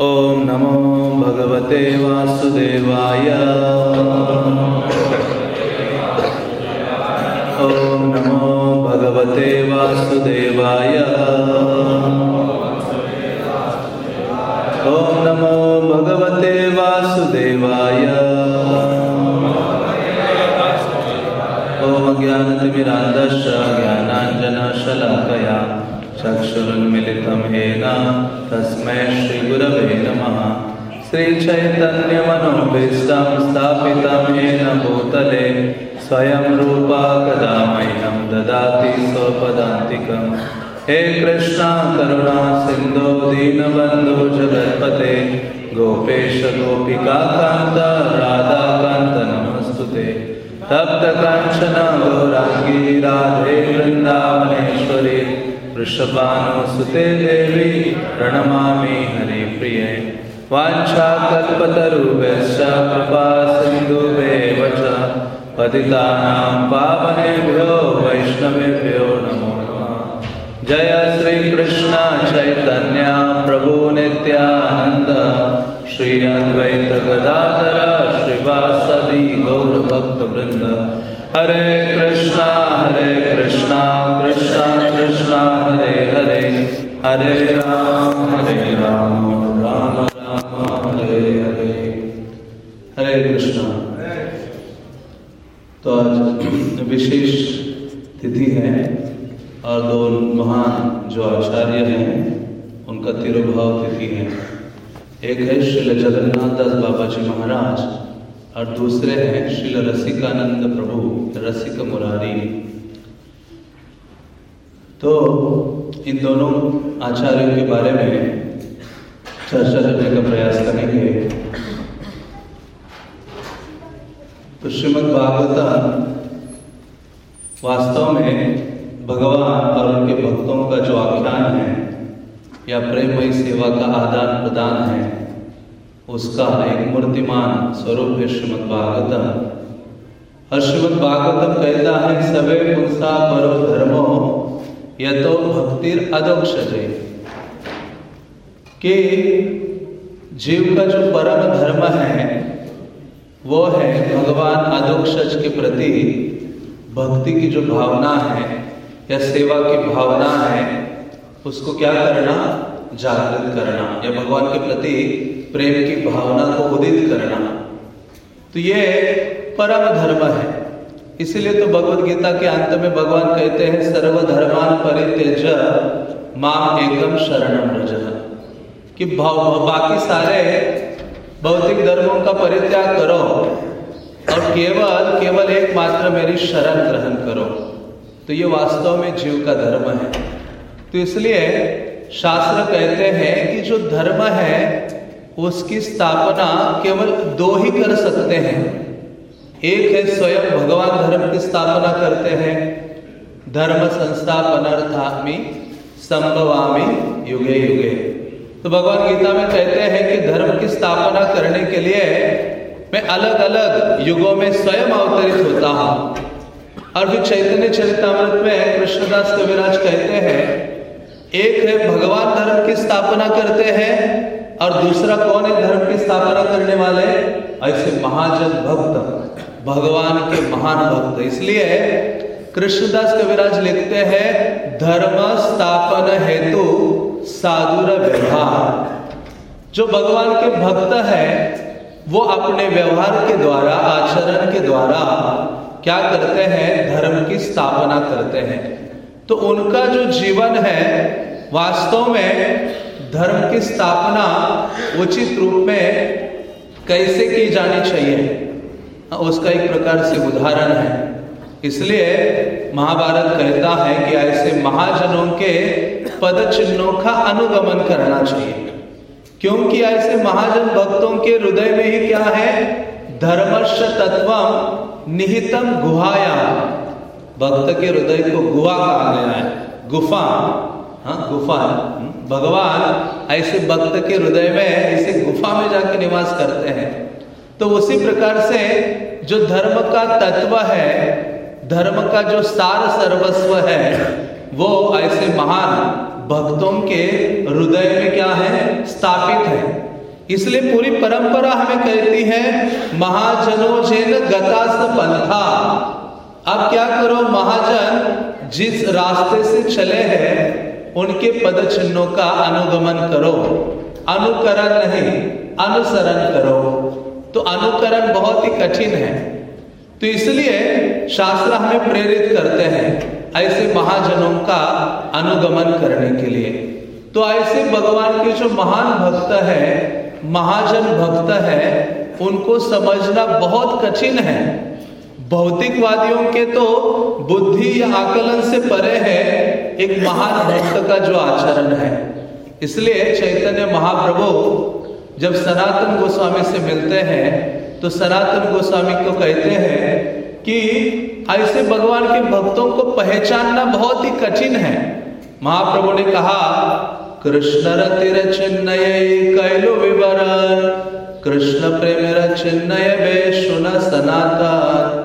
ॐ नमो भगवते वासुदेवाय। ॐ नमो भगवते वासुदेवाय। ॐ नमो भगवते वासुदेवाय। ॐ ज्ञानतिमिरान्धश्च ज्ञानाञ्जनशलाकया चक्षुरुन्मिलितं येन तस्मै श्रीगुरवे नमः। श्रीचैतन्यमनोभीष्टं स्थापितं येन भूतले स्वयं रूपा कदा मह्यं ददाति स्वपदान्तिकं हे कृष्णा करुणा सिन्धो दीनबन्धो जगत्पते गोपेश गोपिकान्त राधाकान्त नमस्तु ते तप्तकाञ्चन गौराङ्गी राधे वृन्दावनेश्वरी वृषभानुसुते देवी, प्रणमामि हरिप्रिये। वाञ्छाकल्पतरुभ्यश्च कृपा सिन्धुभ्येव च। पतितानां वैष्णवेभ्यो नमो नमः। जय श्रीकृष्ण चैतन्य प्रभु नित्यानन्द। श्री अद्वैत गदाधर, श्रीवासदि गौरभक्तवृन्द। हरे कृष्णा हरे कृष्णा कृष्णा कृष्णा, हरे हरे। हरे राम हरे राम राम राम, हरे हरे। हरे कृष्णा। तो आज विशेष तिथि है और दो महान जो आचार्य हैं, उनका तिरुभाव तिथि है। एक है श्रील जगन्नाथ दास बाबा जी महाराज और दूसरे हैं श्रील रसिकानंद प्रभु, रसिक मुरारी। तो इन दोनों आचार्यों के बारे में चर्चा करने का प्रयास करेंगे। तो श्रीमद भागवतम वास्तव में भगवान और उनके भक्तों का जो आख्यान है, या प्रेमयी सेवा का आदान प्रदान है उसका एक मूर्तिमान स्वरूप है श्रीमद भागवतम और श्रीमद भागवतम कहता है, सवे पुंसा परो धर्मो, यतो भक्तिर अदोक्षजे कि जीव का जो परम धर्म है, वो है भगवान अदोक्षज के प्रति भक्ति की जो भावना है या सेवा की भावना है, उसको क्या करना? जागृत करना। या भगवान के प्रति प्रेम की भावना को उदित करना। तो ये परम धर्म है। इसीलिए तो भगवत गीता के अंत में भगवान कहते हैं, सर्वधर्मान परित्यज माम एकम शरणम रज कि बाकी सारे भौतिक धर्मों का परित्याग करो और केवल केवल एकमात्र मेरी शरण ग्रहण करो। तो ये वास्तव में जीव का धर्म है। तो इसलिए शास्त्र कहते हैं कि जो धर्म है उसकी स्थापना केवल दो ही कर सकते हैं। एक है स्वयं भगवान धर्म की स्थापना करते हैं। धर्म संस्थापनार्थामी संभवामी युगे युगे। तो भगवान गीता में कहते हैं कि धर्म की स्थापना करने के लिए मैं अलग अलग युगों में स्वयं अवतरित होता हूँ। और फिर चैतन्य चरितमृत में कृष्णदास कविराज कहते हैं, एक है भगवान धर्म की स्थापना करते हैं और दूसरा कौन है धर्म की स्थापना करने वाले? ऐसे महाजन भक्त, भगवान के महान भक्त। इसलिए कृष्णदास कविराज लिखते हैं, धर्म स्थापन हेतु साधुर व्यवहार। जो भगवान के भक्त है, वो अपने व्यवहार के द्वारा, आचरण के द्वारा क्या करते हैं? धर्म की स्थापना करते हैं। तो उनका जो जीवन है, वास्तव में धर्म की स्थापना उचित रूप में कैसे की जानी चाहिए? उसका एक प्रकार से उदाहरण है। इसलिए महाभारत कहता है कि ऐसे महाजनों के पद चिन्हों का अनुगमन करना चाहिए। क्योंकि ऐसे महाजन भक्तों के हृदय में ही क्या है? धर्मश तत्व निहितम गुहाया। भक्त के हृदय को गुहा कहा गया है, गुफा। हाँ गुफा भगवान ऐसे भक्त के हृदय में, ऐसे गुफा में जाके निवास करते हैं। तो उसी प्रकार से जो धर्म का तत्व है, धर्म का जो सार सर्वस्व है, वो ऐसे महान भक्तों के हृदय में क्या है? स्थापित है। इसलिए पूरी परंपरा हमें कहती है, महाजनों जैन गतास पंथा अब क्या करो, महाजन, जिस रास्ते से चले हैं उनके पद चिन्हों का अनुगमन करो। अनुकरण नहीं, अनुसरण करो। तो अनुकरण बहुत ही कठिन है। तो इसलिए शास्त्र हमें प्रेरित करते हैं ऐसे महाजनों का अनुगमन करने के लिए। तो ऐसे भगवान के जो महान भक्त है, महाजन भक्त है, उनको समझना बहुत कठिन है। भौतिकवादियों के तो बुद्धि या आकलन से परे है, एक महान भक्त का जो आचरण है। इसलिए चैतन्य महाप्रभु, जब सनातन गोस्वामी से मिलते हैं तो सनातन गोस्वामी को कहते हैं कि ऐसे भगवान के भक्तों को पहचानना बहुत ही कठिन है। महाप्रभु ने कहा कृष्ण रतिर चिन्नय कैलो विवरण, कृष्ण प्रेम चिन्नय बे सुन सनातन।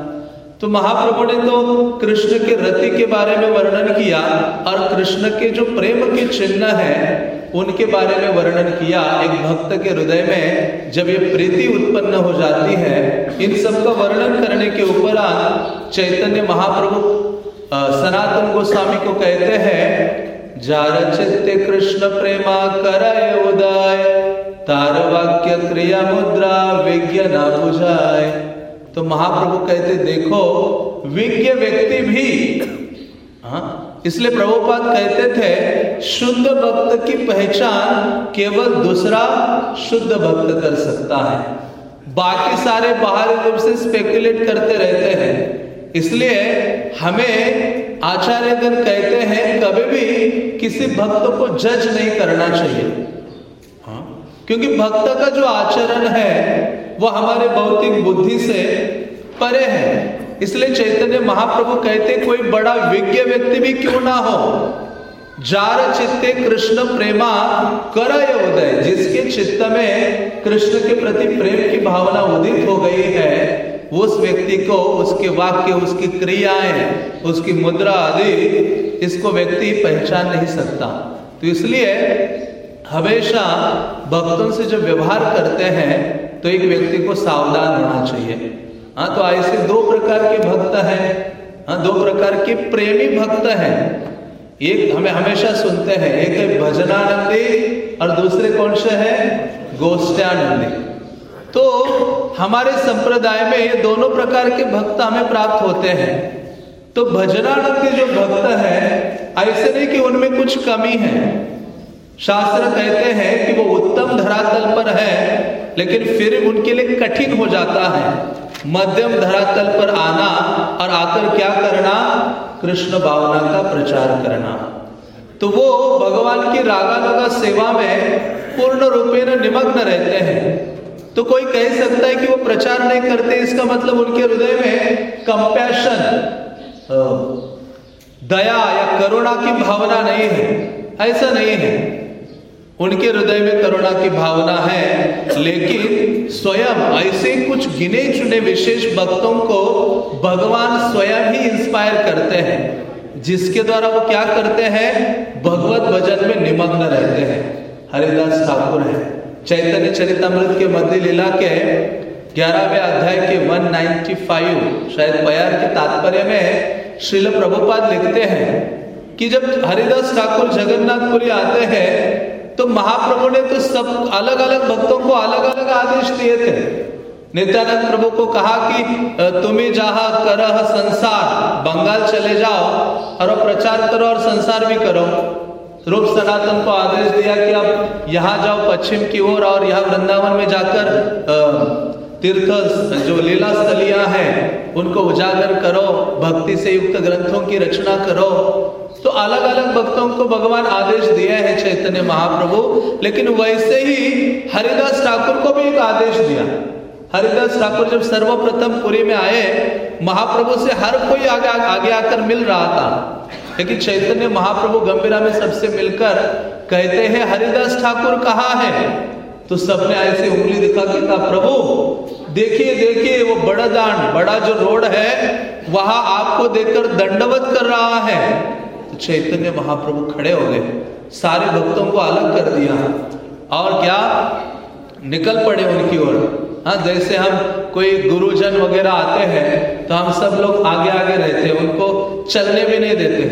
तो महाप्रभु ने तो कृष्ण के रति के बारे में वर्णन किया और कृष्ण के जो प्रेम के चिन्ह है, उनके बारे में वर्णन किया एक भक्त के हृदय में। जब ये प्रीति उत्पन्न हो जाती है, इन सब का वर्णन करने के उपरांत चैतन्य महाप्रभु सनातन गोस्वामी को कहते हैं जार चित्ते कृष्ण प्रेमा करय उदय, तार वाक्य क्रिया मुद्रा विज्ञ न बुझाए तो महाप्रभु कहते, देखो, विज्ञ व्यक्ति भी हाँ? इसलिए प्रभुपाद कहते थे, शुद्ध भक्त की पहचान केवल दूसरा शुद्ध भक्त कर सकता है। बाकी सारे बाहरी रूप से स्पेकुलेट करते रहते हैं। इसलिए हमें आचार्यगण कहते हैं, कभी भी किसी भक्त को जज नहीं करना चाहिए। हाँ? क्योंकि भक्त का जो आचरण है वो हमारे भौतिक बुद्धि से परे है। इसलिए चैतन्य महाप्रभु कहते, कोई बड़ा विज्ञ व्यक्ति भी क्यों ना हो? जार चित्ते कृष्ण प्रेमा करय उदय जिसके चित्त में कृष्ण के प्रति प्रेम की भावना उदित हो गई है, उस व्यक्ति को उसके वाक्य, उसकी क्रियाएँ, उसकी मुद्रा आदि इसको व्यक्ति पहचान नहीं सकता। तो इसलिए हमेशा भक्तों से जब व्यवहार करते हैं तो एक व्यक्ति को सावधान होना चाहिए। हाँ तो ऐसे दो प्रकार के भक्त हैं। हाँ दो प्रकार के प्रेमी भक्त हैं। एक हमें हमेशा सुनते हैं, एक है भजनानंदी और दूसरे कौन से है? गोष्ठानंदी तो हमारे संप्रदाय में ये दोनों प्रकार के भक्त हमें प्राप्त होते हैं। तो भजनानंदी जो भक्त है, ऐसे नहीं कि उनमें कुछ कमी है। शास्त्र कहते हैं कि वो उत्तम धरातल पर है, लेकिन फिर उनके लिए कठिन हो जाता है। मध्यम धरातल पर आना और आकर क्या करना? कृष्ण भावना का प्रचार करना। तो वो भगवान की रागा लगा सेवा में पूर्ण रूपे न निमग्न रहते हैं। तो कोई कह सकता है कि वो प्रचार नहीं करते, इसका मतलब उनके हृदय में कंपैशन दया या करुणा की भावना नहीं है। ऐसा नहीं है। उनके हृदय में करुणा की भावना है। लेकिन स्वयं ऐसे कुछ गिने चुने विशेष भक्तों को भगवान स्वयं ही इंस्पायर करते हैं, जिसके द्वारा वो क्या करते हैं? भगवत भजन में निमग्न रहते हैं। हरिदास ठाकुर है। चैतन्य चरितमृत के मध्य लीला के ग्यारहवें अध्याय के 195 शायद प्यार के तात्पर्य में श्रील प्रभुपाद लिखते हैं कि जब हरिदास ठाकुर जगन्नाथपुरी आते हैं तो महाप्रभु ने तो सब अलग अलग भक्तों को अलग अलग आदेश दिए थे। नित्यानंद प्रभु को कहा कि तुम्हें जहा कर संसार, बंगाल चले जाओ और प्रचार करो और संसार भी करो। रूप सनातन को आदेश दिया कि अब यहाँ जाओ पश्चिम की ओर और यहाँ वृंदावन में जाकर तीर्थ जो लीला स्थलियाँ हैं, उनको उजागर करो, भक्ति से युक्त ग्रंथों की रचना करो। तो अलग अलग भक्तों को भगवान आदेश दिया है चैतन्य महाप्रभु, लेकिन वैसे ही हरिदास ठाकुर को भी एक आदेश दिया। हरिदास ठाकुर जब सर्वप्रथम पुरी में आए, महाप्रभु से हर कोई आगे आगे आकर मिल रहा था। लेकिन चैतन्य महाप्रभु गंभीरा में सबसे मिलकर कहते हैं, हरिदास ठाकुर कहा है? तो सबने ऐसे उंगली दिखा के कहा, प्रभु, देखिए देखिए, वो बड़ा दान बड़ा जो रोड है, वहाँ आपको देखकर दंडवत कर रहा है। तो चैतन्य महाप्रभु खड़े हो गए। सारे भक्तों को अलग कर दिया। और क्या? निकल पड़े उनकी ओर। हाँ जैसे हम कोई गुरुजन वगैरह आते हैं तो हम सब लोग आगे आगे रहते हैं। उनको चलने भी नहीं देते।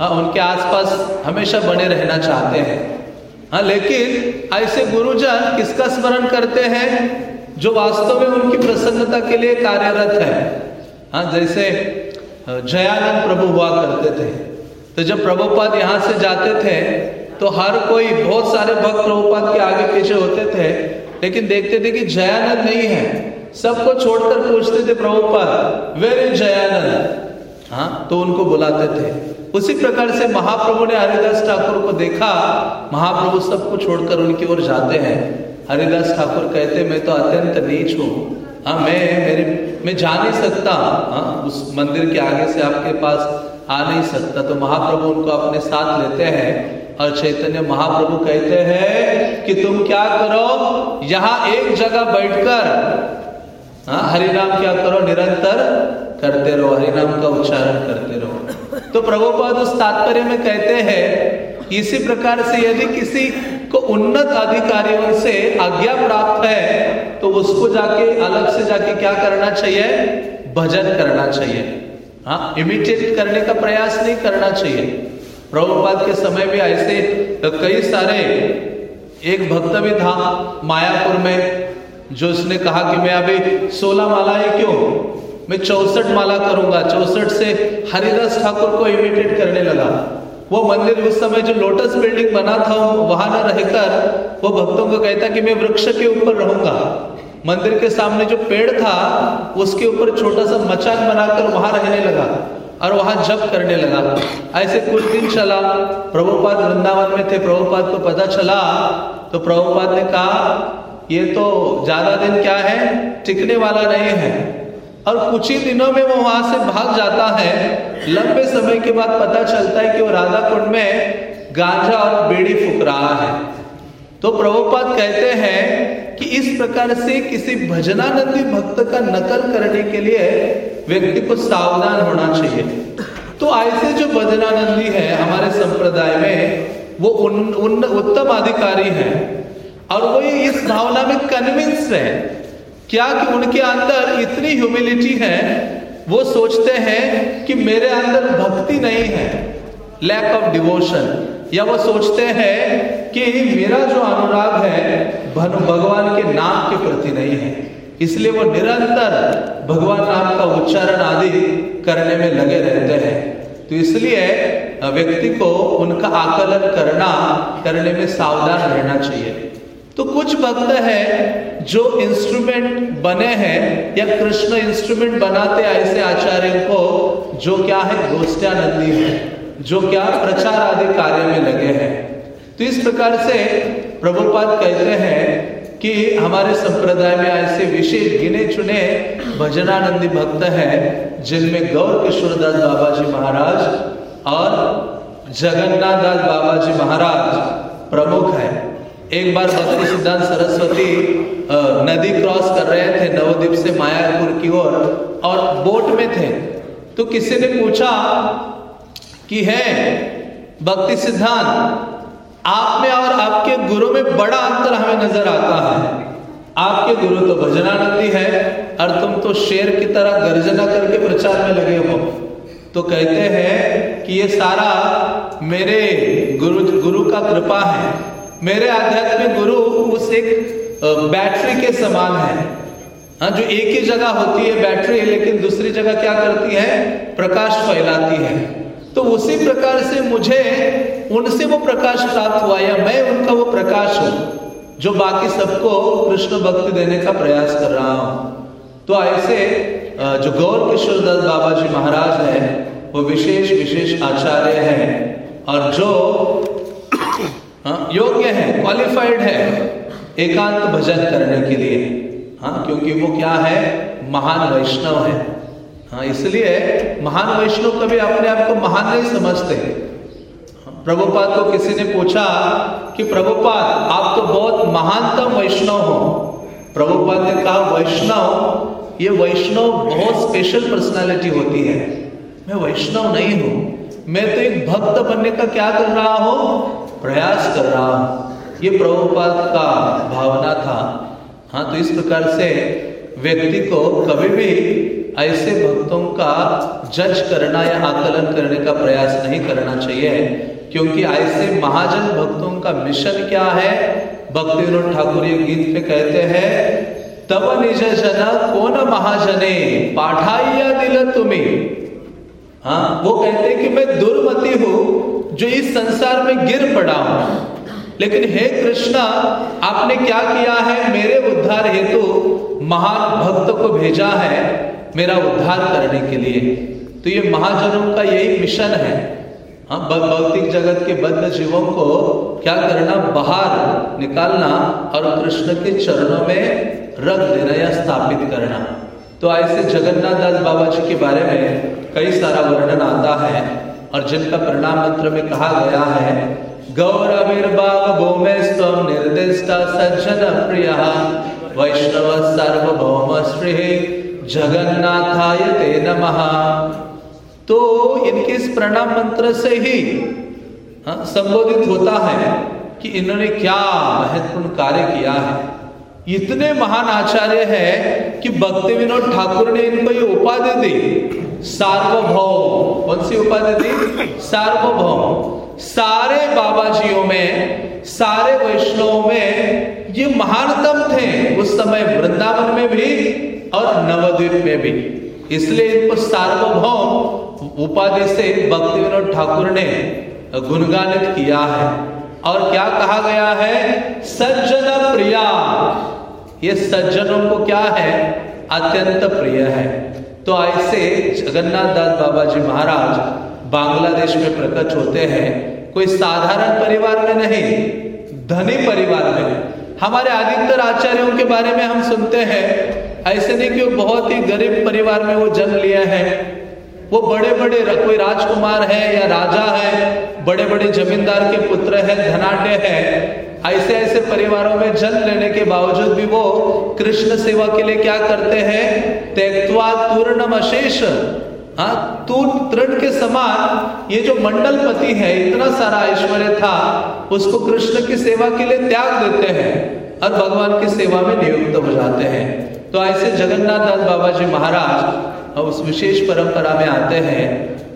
हाँ उनके आसपास हमेशा बने रहना चाहते हैं। हाँ लेकिन ऐसे गुरुजन किसका स्मरण करते हैं? जो वास्तव में उनकी प्रसन्नता के लिए कार्यरत है। हाँ जैसे जयानंद प्रभु हुआ करते थे। तो जब प्रभुपाद यहाँ से जाते थे तो हर कोई बहुत सारे भक्त प्रभुपाद के आगे पीछे होते थे, लेकिन देखते थे कि जयानंद नहीं है। सबको छोड़कर पूछते थे, प्रभुपाद वेर इज़ जयानंद? हाँ तो उनको बुलाते थे। उसी प्रकार से महाप्रभु ने हरिदास ठाकुर को देखा। महाप्रभु सबको छोड़कर उनकी ओर जाते हैं। हरिदास ठाकुर कहते, मैं तो अत्यंत नीच हूँ। हाँ मैं, मेरे, मैं जा नहीं सकता। हाँ उस मंदिर के आगे से आपके पास आ नहीं सकता। तो महाप्रभु उनको अपने साथ लेते हैं और चैतन्य महाप्रभु कहते हैं कि तुम क्या करो? यहाँ एक जगह बैठकर हाँ हरिनाम क्या करो? निरंतर करते रहो, हरिनाम का उच्चारण करते रहो। तो प्रभुपाद उस तात्पर्य में कहते हैं, इसी प्रकार से यदि किसी को उन्नत अधिकारियों से आज्ञा प्राप्त है तो उसको जाके अलग से जाके क्या करना चाहिए? भजन करना चाहिए। हाँ इमिटेट करने का प्रयास नहीं करना चाहिए। प्रभुपाद के समय में ऐसे कई सारे एक भक्त भी था मायापुर में, जो उसने कहा कि मैं अभी सोलह मालाएँ क्यों? मैं चौसठ माला करूँगा। चौसठ से हरिदास ठाकुर को इमिटेट करने लगा। वो मंदिर उस समय जो लोटस बिल्डिंग बना था, वहाँ न रहकर वो भक्तों को कहता कि मैं वृक्ष के ऊपर रहूँगा। मंदिर के सामने जो पेड़ था, उसके ऊपर छोटा सा मचान बनाकर वहाँ रहने लगा और वहाँ जप करने लगा। ऐसे कुछ दिन चला, प्रभुपाद वृंदावन में थे, प्रभुपाद को पता चला तो प्रभुपाद ने कहा, ये तो ज़्यादा दिन क्या है? टिकने वाला नहीं है। और कुछ ही दिनों में वो वहाँ से भाग जाता है। लंबे समय के बाद पता चलता है कि वो राधा कुंड में गांजा और बेड़ी फूक रहा है। तो प्रभुपाद कहते हैं कि इस प्रकार से किसी भजनानंदी भक्त का नकल करने के लिए व्यक्ति को सावधान होना चाहिए। तो ऐसे जो भजनानंदी है हमारे संप्रदाय में वो उन, उन उत्तम अधिकारी है और वो इस भावना में कन्विंस है। क्या कि उनके अंदर इतनी ह्यूमिलिटी है वो सोचते हैं कि मेरे अंदर भक्ति नहीं है लैक ऑफ़ डिवोशन या वो सोचते हैं कि मेरा जो अनुराग है भगवान के नाम के प्रति नहीं है। इसलिए वो निरंतर भगवान नाम का उच्चारण आदि करने में लगे रहते हैं। तो इसलिए व्यक्ति को उनका आकलन करना, करने में सावधान रहना चाहिए। तो कुछ भक्त है जो इंस्ट्रूमेंट बने हैं या कृष्ण इंस्ट्रूमेंट बनाते ऐसे आचार्य को, जो क्या है गोष्ठ्यानंदी है, जो क्या प्रचार आदि कार्य में लगे हैं। तो इस प्रकार से प्रभुपाद कहते हैं कि हमारे संप्रदाय में ऐसे विशेष गिने चुने भजनानंदी भक्त हैं जिनमें गौर किशोरदास बाबा जी महाराज और जगन्नाथ दास बाबा जी महाराज प्रमुख है। एक बार भक्ति सिद्धांत सरस्वती नदी क्रॉस कर रहे थे नवद्वीप से मायापुर की ओर और, और बोट में थे। तो किसी ने पूछा कि है भक्ति सिद्धांत आप में और आपके गुरु में बड़ा अंतर हमें नज़र आता है। आपके गुरु तो भजनानंदी है और तुम तो शेर की तरह गर्जना करके प्रचार में लगे हो। तो कहते हैं कि ये सारा मेरे गुरु गुरु का कृपा है। मेरे आध्यात्मिक गुरु उस एक बैटरी के समान है। हाँ जो एक ही जगह होती है बैटरी, लेकिन दूसरी जगह क्या करती है? प्रकाश फैलाती है। तो उसी प्रकार से मुझे उनसे वो प्रकाश प्राप्त हुआ, या मैं उनका वो प्रकाश हूँ, जो बाकी सबको कृष्ण भक्ति देने का प्रयास कर रहा हूँ। तो ऐसे जो गौर किशोर दत्त बाबा जी महाराज है, वो विशेष विशेष आचार्य हैं, और जो हाँ योग्य है क्वालिफाइड है, एकांत भजन करने के लिए। हाँ क्योंकि वो क्या है? महान वैष्णव है। हाँ इसलिए महान वैष्णव कभी अपने आप को महान नहीं समझते। प्रभुपाद को किसी ने पूछा कि, प्रभुपाद, आप तो बहुत महानतम वैष्णव हो। प्रभुपाद ने कहा, वैष्णव, ये वैष्णव बहुत स्पेशल पर्सनालिटी होती है। मैं वैष्णव नहीं हूँ। मैं तो एक भक्त बनने का क्या कर रहा हूँ? प्रयास कर रहा हूँ। ये प्रभुपाद का भावना था। हाँ तो इस प्रकार से व्यक्ति को कभी भी ऐसे भक्तों का जज करना या आकलन करने का प्रयास नहीं करना चाहिए, क्योंकि ऐसे महाजन भक्तों का मिशन क्या है? भक्ति विनोद ठाकुर ये गीत में कहते हैं तब निज जन कौन महाजने, पाठाइया दिल तुम्हें। हाँ वो कहते हैं कि मैं दुर्मति हूँ, जो इस संसार में गिर पड़ा हूँ। लेकिन हे कृष्णा, आपने क्या किया है? मेरे उद्धार हेतु महान भक्त को भेजा है। मेरा उद्धार करने के लिए। तो ये महाजनों का यही मिशन है। हाँ भौतिक जगत के बद्ध जीवों को क्या करना? बाहर निकालना और कृष्ण के चरणों में रख देना या स्थापित करना। तो ऐसे जगन्नाथ दास बाबा जी के बारे में कई सारा वर्णन आता है और जिनका परिणाम मंत्र में कहा गया है गौरविर्भाव भूमे स्वम निर्दिष्ट सज्जन प्रिय, वैष्णव सार्वभौम श्री जगन्नाथाय ते नमः। तो इनके इस प्रणाम मंत्र से ही हाँ, संबोधित होता है कि इन्होंने क्या महत्वपूर्ण कार्य किया है। इतने महान आचार्य है कि भक्ति विनोद ठाकुर ने इनको ये उपाधि दी। सार्वभौम। कौन सी उपाधि दी? सार्वभौम। सारे बाबा जियों में सारे वैष्णवों में ये महानतम थे। उस समय वृंदावन में भी और नवद्वीप में भी। इसलिए इनको सार्वभौम उपाधि से भक्ति विनोद ठाकुर ने गुणगानित किया है। और क्या कहा गया है? सज्जन प्रिया। ये सज्जनों को क्या है? अत्यंत प्रिय है। तो ऐसे जगन्नाथ दास बाबा जी महाराज बांग्लादेश में प्रकट होते हैं। कोई साधारण परिवार में नहीं, धनी परिवार में। हमारे अधिकतर आचार्यों के बारे में हम सुनते हैं। ऐसे नहीं कि वो बहुत ही गरीब परिवार में वो जन्म लिया है। वो बड़े बड़े कोई राजकुमार है या राजा है बड़े बड़े जमींदार के पुत्र है धनाढ़ है ऐसे ऐसे परिवारों में जन्म लेने के बावजूद भी वो कृष्ण सेवा के लिए क्या करते हैं? त्यक्वा तूर्णम अशेष हाँ तू तृण के समान ये जो मंडलपति है, इतना सारा ऐश्वर्य था, उसको कृष्ण की सेवा के लिए त्याग देते हैं और भगवान की सेवा में नियुक्त हो जाते हैं। तो ऐसे जगन्नाथ दास बाबा जी महाराज उस विशेष परंपरा में आते हैं।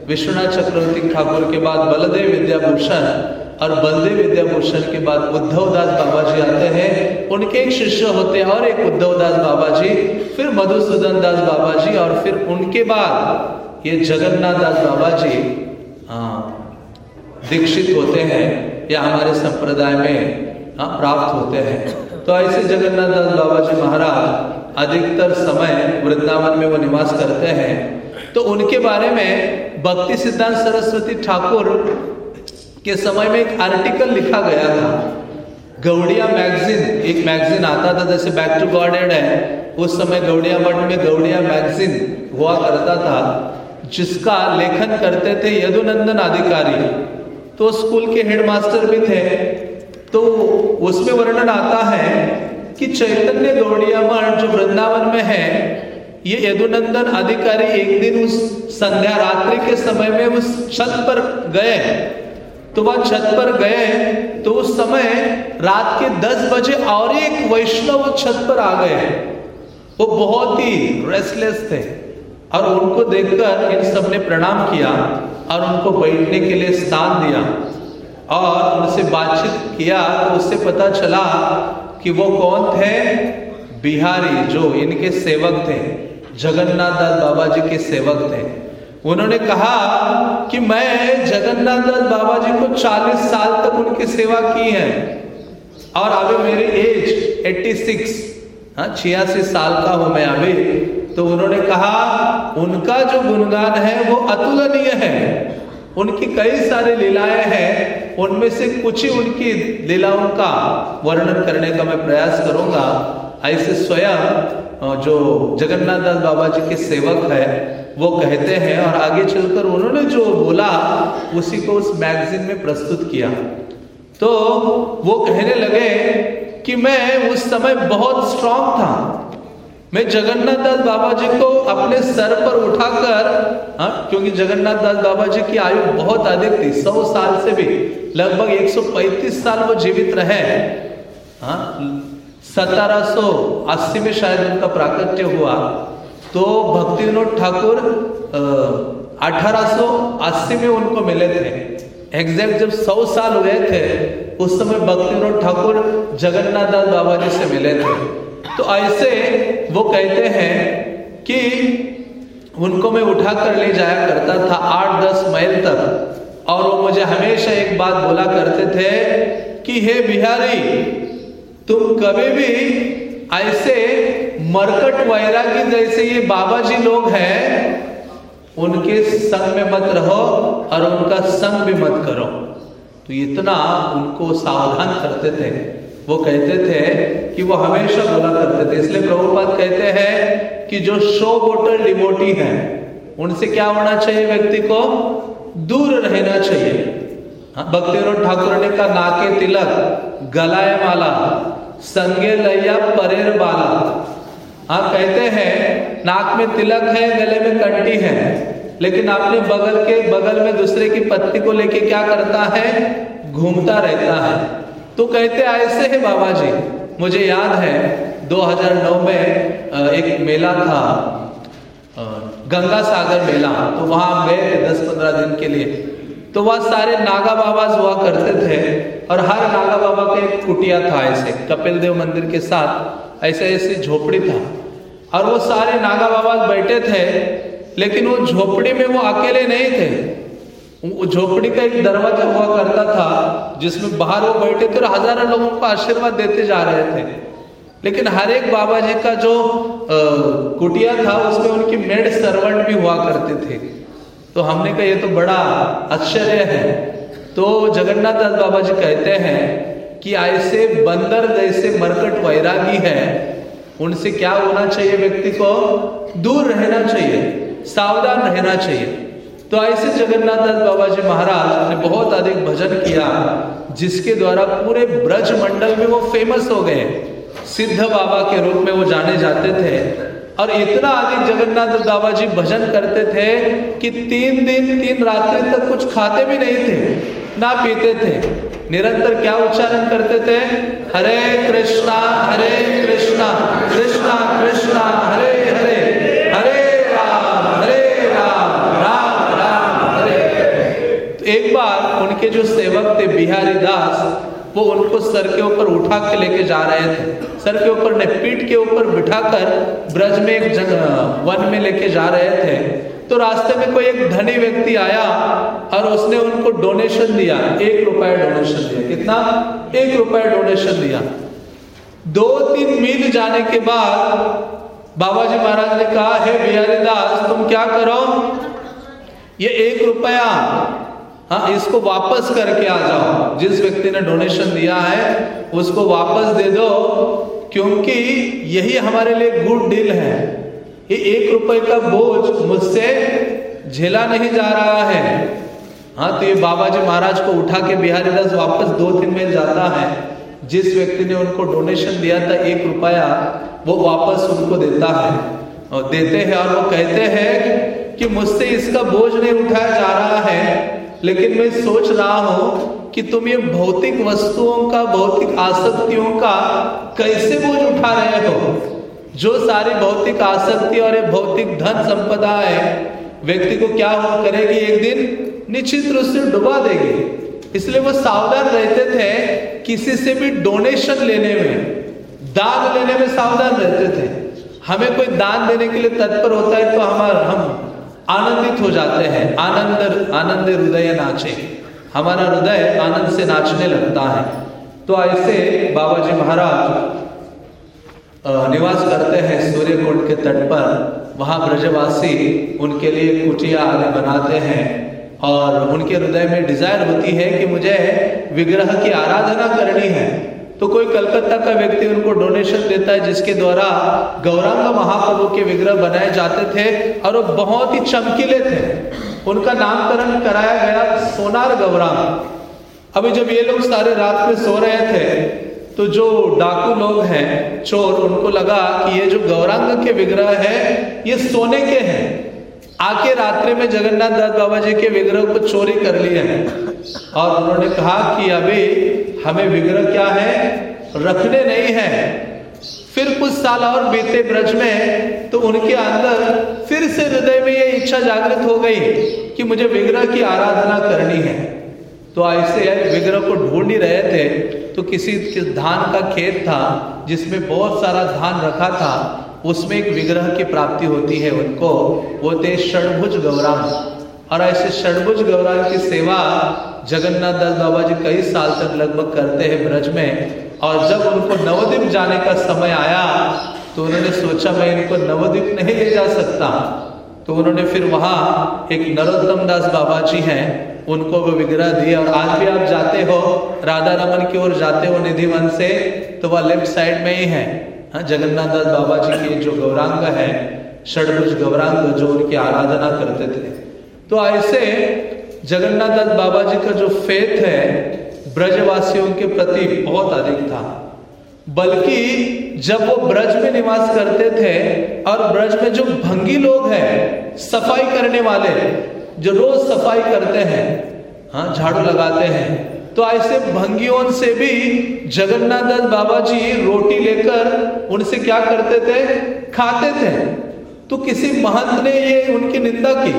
विश्वनाथ चक्रवर्ती ठाकुर के बाद बलदेव विद्याभूषण और बलदेव विद्याभूषण के बाद उद्धव दास बाबा जी आते हैं। उनके एक शिष्य होते हैं और एक उद्धव दास बाबा जी फिर मधुसूदन दास बाबा जी और फिर उनके बाद ये जगन्नाथ दास बाबा जी दीक्षित होते हैं या हमारे संप्रदाय में हाँ प्राप्त होते हैं। तो ऐसे जगन्नाथ दास बाबा जी महाराज अधिकतर समय वृंदावन में वो निवास करते हैं तो उनके बारे में भक्ति सिद्धांत सरस्वती ठाकुर के समय में एक आर्टिकल लिखा गया था। गौड़िया मैगजीन एक मैगजीन आता था, जैसे बैक टू गॉड एड है, उस समय गौड़िया मठ में गौड़िया मैगजीन हुआ करता था, जिसका लेखन करते थे यदुनंदन अधिकारी। तो स्कूल के हेडमास्टर भी थे तो उसमें वर्णन आता है कि चैतन्य गौड़िया मठ जो वृंदावन में है, ये यदुनंदन अधिकारी एक दिन उस संध्या रात्रि के समय में उस छत पर गए। तो वह छत पर गए तो उस समय रात के दस बजे और एक वैष्णव छत पर आ गए। वो बहुत ही रेस्टलेस थे और उनको देखकर इन सबने प्रणाम किया और उनको बैठने के लिए स्थान दिया और उनसे बातचीत किया तो उससे पता चला कि वो कौन थे? बिहारी, जो इनके सेवक थे। जगन्नाथ दास बाबा जी के सेवक थे। उन्होंने कहा कि मैं जगन्नाथ दास बाबा जी को 40 साल तक उनकी सेवा की है। और अभी मेरी एज 86 हाँ छियासी साल का हूँ मैं अभी। तो उन्होंने कहा, उनका जो गुणगान है वो अतुलनीय है। उनकी कई सारी लीलाएँ हैं। उनमें से कुछ ही उनकी लीलाओं का वर्णन करने का मैं प्रयास करूँगा। ऐसे स्वयं जो जगन्नाथ दास बाबा जी के सेवक है, वो कहते हैं और आगे चलकर उन्होंने जो बोला, उसी को उस मैगजीन में प्रस्तुत किया। तो वो कहने लगे कि मैं उस समय बहुत स्ट्रांग था। मैं जगन्नाथ दास बाबा जी को अपने सर पर उठाकर हाँ क्योंकि जगन्नाथ दास बाबा जी की आयु बहुत अधिक थी, सौ साल से भी, लगभग 135 साल वो जीवित रहे। हाँ सतारह सौ अस्सी में शायद उनका प्राकट्य हुआ। तो भक्ति विनोद ठाकुर अठारह सौ अस्सी में उनको मिले थे। एग्जैक्ट जब सौ साल हुए थे, उस समय भक्ति विनोद ठाकुर जगन्नाथ दास बाबा जी से मिले थे। तो ऐसे वो कहते हैं कि उनको मैं उठा कर ले जाया करता था आठ दस माइल तक। और वो मुझे हमेशा एक बात बोला करते थे कि, हे बिहारी, तुम कभी भी ऐसे मरकट वैरागी जैसे ये बाबा जी लोग हैं, उनके संग में मत रहो और उनका संग भी मत करो। तो इतना उनको सावधान करते थे। वो कहते थे कि वो हमेशा बोला करते थे। इसलिए प्रभुपाद कहते हैं कि जो शो बोटल डिवोटी है उनसे क्या होना चाहिए व्यक्ति को? दूर रहना चाहिए। हाँ, भक्ति ठाकुर ने कहा नाके तिलक गलाए माला संगे लैया परेर बाला। हाँ कहते हैं नाक में तिलक है गले में कंटी है लेकिन आपने बगल के बगल में दूसरे की पत्नी को लेके क्या करता है? घूमता रहता है। तो कहते ऐसे है बाबा जी मुझे याद है 2009 में एक मेला था गंगा सागर मेला। तो वहाँ गए थे दस पंद्रह दिन के लिए। तो वह सारे नागा बाबा हुआ करते थे और हर नागा बाबा का एक कुटिया था ऐसे कपिल देव मंदिर के साथ, ऐसे ऐसे झोपड़ी था। और वो सारे नागा बाबा बैठे थे, लेकिन वो झोपड़ी में वो अकेले नहीं थे। झोपड़ी का एक दरवाज़ा हुआ करता था, जिसमें बाहर वो बैठे थे और हज़ारों लोगों को आशीर्वाद देते जा रहे थे। लेकिन हर एक बाबा जी का जो कुटिया था, उसमें उनकी मेड सर्वेंट भी हुआ करते थे। तो हमने कहा, ये तो बड़ा आश्चर्य है। तो जगन्नाथ दास बाबा जी कहते हैं कि ऐसे बंदर जैसे मरकट वैरागी है, उनसे क्या होना चाहिए व्यक्ति को? दूर रहना चाहिए, सावधान रहना चाहिए। तो ऐसे जगन्नाथ दास बाबा जी महाराज ने बहुत अधिक भजन किया, जिसके द्वारा पूरे ब्रज मंडल में वो फ़ेमस हो गए। सिद्ध बाबा के रूप में वो जाने जाते थे। और इतना अधिक जगन्नाथ बाबा जी भजन करते थे कि तीन दिन, तीन रात्रि तक कुछ खाते भी नहीं थे, ना पीते थे। निरंतर क्या उच्चारण करते थे? हरे कृष्णा हरे कृष्णा कृष्णा कृष्णा। उनके जो सेवक थे, बिहारी दास, वो उनको सर के ऊपर उठा के लेके जा रहे थे। सर के ऊपर ने पीठ के ऊपर बिठाकर ब्रज में एक जगह वन में लेके जा रहे थे। तो रास्ते में कोई एक धनी व्यक्ति आया और उसने उनको डोनेशन दिया। एक रुपया डोनेशन दिया। कितना? एक रुपया डोनेशन दिया। दो तीन मील जाने के बाद बाबा जी महाराज ने कहा, हे बिहारी दास, तुम क्या करो? ये एक रुपया हाँ इसको वापस करके आ जाओ। जिस व्यक्ति ने डोनेशन दिया है, उसको वापस दे दो, क्योंकि यही हमारे लिए गुड डील है। ये एक रुपए का बोझ मुझसे झेला नहीं जा रहा है। हाँ तो ये बाबा जी महाराज को उठा के बिहारी दास वापस दो तीन में जाता है। जिस व्यक्ति ने उनको डोनेशन दिया था एक रुपया, वो वापस उनको देता है। और देते हैं और वो कहते हैं कि मुझसे इसका बोझ नहीं उठाया जा रहा है। लेकिन मैं सोच रहा हूँ कि तुम ये भौतिक वस्तुओं का, भौतिक आसक्तियों का कैसे बोझ उठा रहे हो? जो सारी भौतिक आसक्ति और ये भौतिक धन संपदा है, व्यक्ति को क्या हो करेगी एक दिन? निश्चित रूप से डुबा देगी। इसलिए वो सावधान रहते थे, किसी से भी डोनेशन लेने में, दान लेने में सावधान रहते थे। हमें कोई दान देने के लिए तत्पर होता है तो हमारा, हम आनंदित हो जाते हैं आनंद आनंद हृदय नाचे। हमारा हृदय आनंद से नाचने लगता है। तो ऐसे बाबा जी महाराज निवास करते हैं सूर्य सूर्यकुंड के तट पर। वहाँ ब्रजवासी उनके लिए कुटिया आदि बनाते हैं और उनके हृदय में डिज़ायर होती है कि मुझे विग्रह की आराधना करनी है। तो कोई कलकत्ता का व्यक्ति उनको डोनेशन देता है, जिसके द्वारा गौरांग महाप्रभु के विग्रह बनाए जाते थे और वो बहुत ही चमकीले थे। उनका नामकरण कराया गया सोनार गौरांग। अभी जब ये लोग सारे रात में सो रहे थे तो जो डाकू लोग हैं, चोर, उनको लगा कि ये जो गौरांग के विग्रह है, ये सोने के हैं। आके रात्रि में जगन्नाथ दास बाबा जी के विग्रह को चोरी कर लिया है। और उन्होंने कहा कि अभी हमें विग्रह क्या है? रखने नहीं है। फिर कुछ साल और बीते ब्रज में तो उनके अंदर फिर से हृदय में ये इच्छा जागृत हो गई कि मुझे विग्रह की आराधना करनी है। तो ऐसे विग्रह को ढूंढ ही रहे थे तो किसी धान का खेत था, जिसमें बहुत सारा धान रखा था, उसमें एक विग्रह की प्राप्ति होती है उनको, वो थे षडभुज गौरांग। और ऐसे षडभुज गौरांग की सेवा जगन्नाथ दास बाबा जी कई साल तक लगभग करते हैं ब्रज में। और जब उनको नवद्वीप जाने का समय आया तो उन्होंने सोचा, मैं इनको नवद्वीप नहीं ले जा सकता। तो उन्होंने फिर वहाँ एक नरोत्तम दास बाबा जी हैं, उनको वो विग्रह दिए। और आज भी आप जाते हो, राधा रमन की ओर जाते हो निधि वन से तो वह लेफ़्ट साइड में ही है। हाँ जगन्नाथ दास बाबा जी के जो गौरांग है, षडभुज गौरांग जो उनकी आराधना करते थे। तो ऐसे जगन्नाथ दास बाबा जी का जो फेथ है, ब्रजवासियों के प्रति बहुत अधिक था। बल्कि जब वो ब्रज में निवास करते थे और ब्रज में जो भंगी लोग हैं, सफ़ाई करने वाले, जो रोज सफ़ाई करते हैं हाँ झाड़ू लगाते हैं तो ऐसे भंगियों से भी जगन्नाथ दत्त बाबा जी रोटी लेकर उनसे क्या करते थे? खाते थे। तो किसी महंत ने ये उनकी निंदा की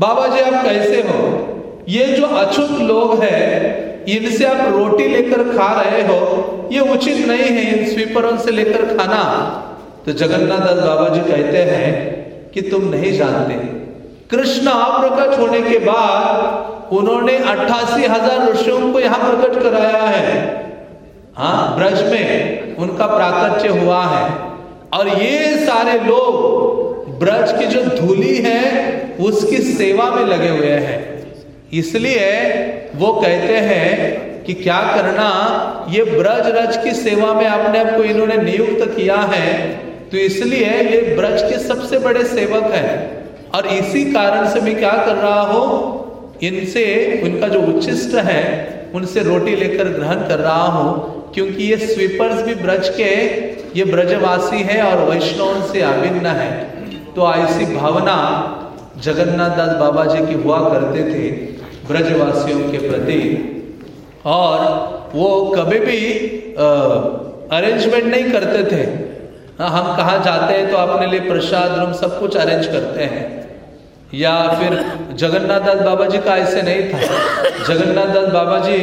बाबा जी, आप कैसे हो? ये जो अछूत लोग हैं, इनसे आप रोटी लेकर खा रहे हो, ये उचित नहीं है इन स्वीपरों से लेकर खाना। तो जगन्नाथ दास बाबा जी कहते हैं कि तुम नहीं जानते। कृष्ण अप्रकट होने के बाद उन्होंने अट्ठासी हज़ार ऋषियों को यहाँ प्रकट कराया है। हाँ ब्रज में उनका प्राकट्य हुआ है। और ये सारे लोग ब्रज की जो धूली है उसकी सेवा में लगे हुए हैं। इसलिए वो कहते हैं कि क्या करना, ये ब्रज रज की सेवा में अपने आप को इन्होंने नियुक्त किया है तो इसलिए ये ब्रज के सबसे बड़े सेवक हैं। और इसी कारण से मैं क्या कर रहा हूँ, इनसे, उनका जो उच्चिष्ट है, उनसे रोटी लेकर ग्रहण कर रहा हूँ, क्योंकि ये स्वीपर्स भी ब्रज के, ये ब्रजवासी हैं और वैष्णव से अभिन्न है। तो ऐसी भावना जगन्नाथ दास बाबा जी की हुआ करते थे ब्रजवासियों के प्रति। और वो कभी भी अरेंजमेंट नहीं करते थे। हाँ हम कहा जाते हैं तो अपने लिए प्रसाद रूम सब कुछ अरेंज करते हैं। या फिर जगन्नाथ दास बाबा जी का ऐसे नहीं था। जगन्नाथ दास बाबा जी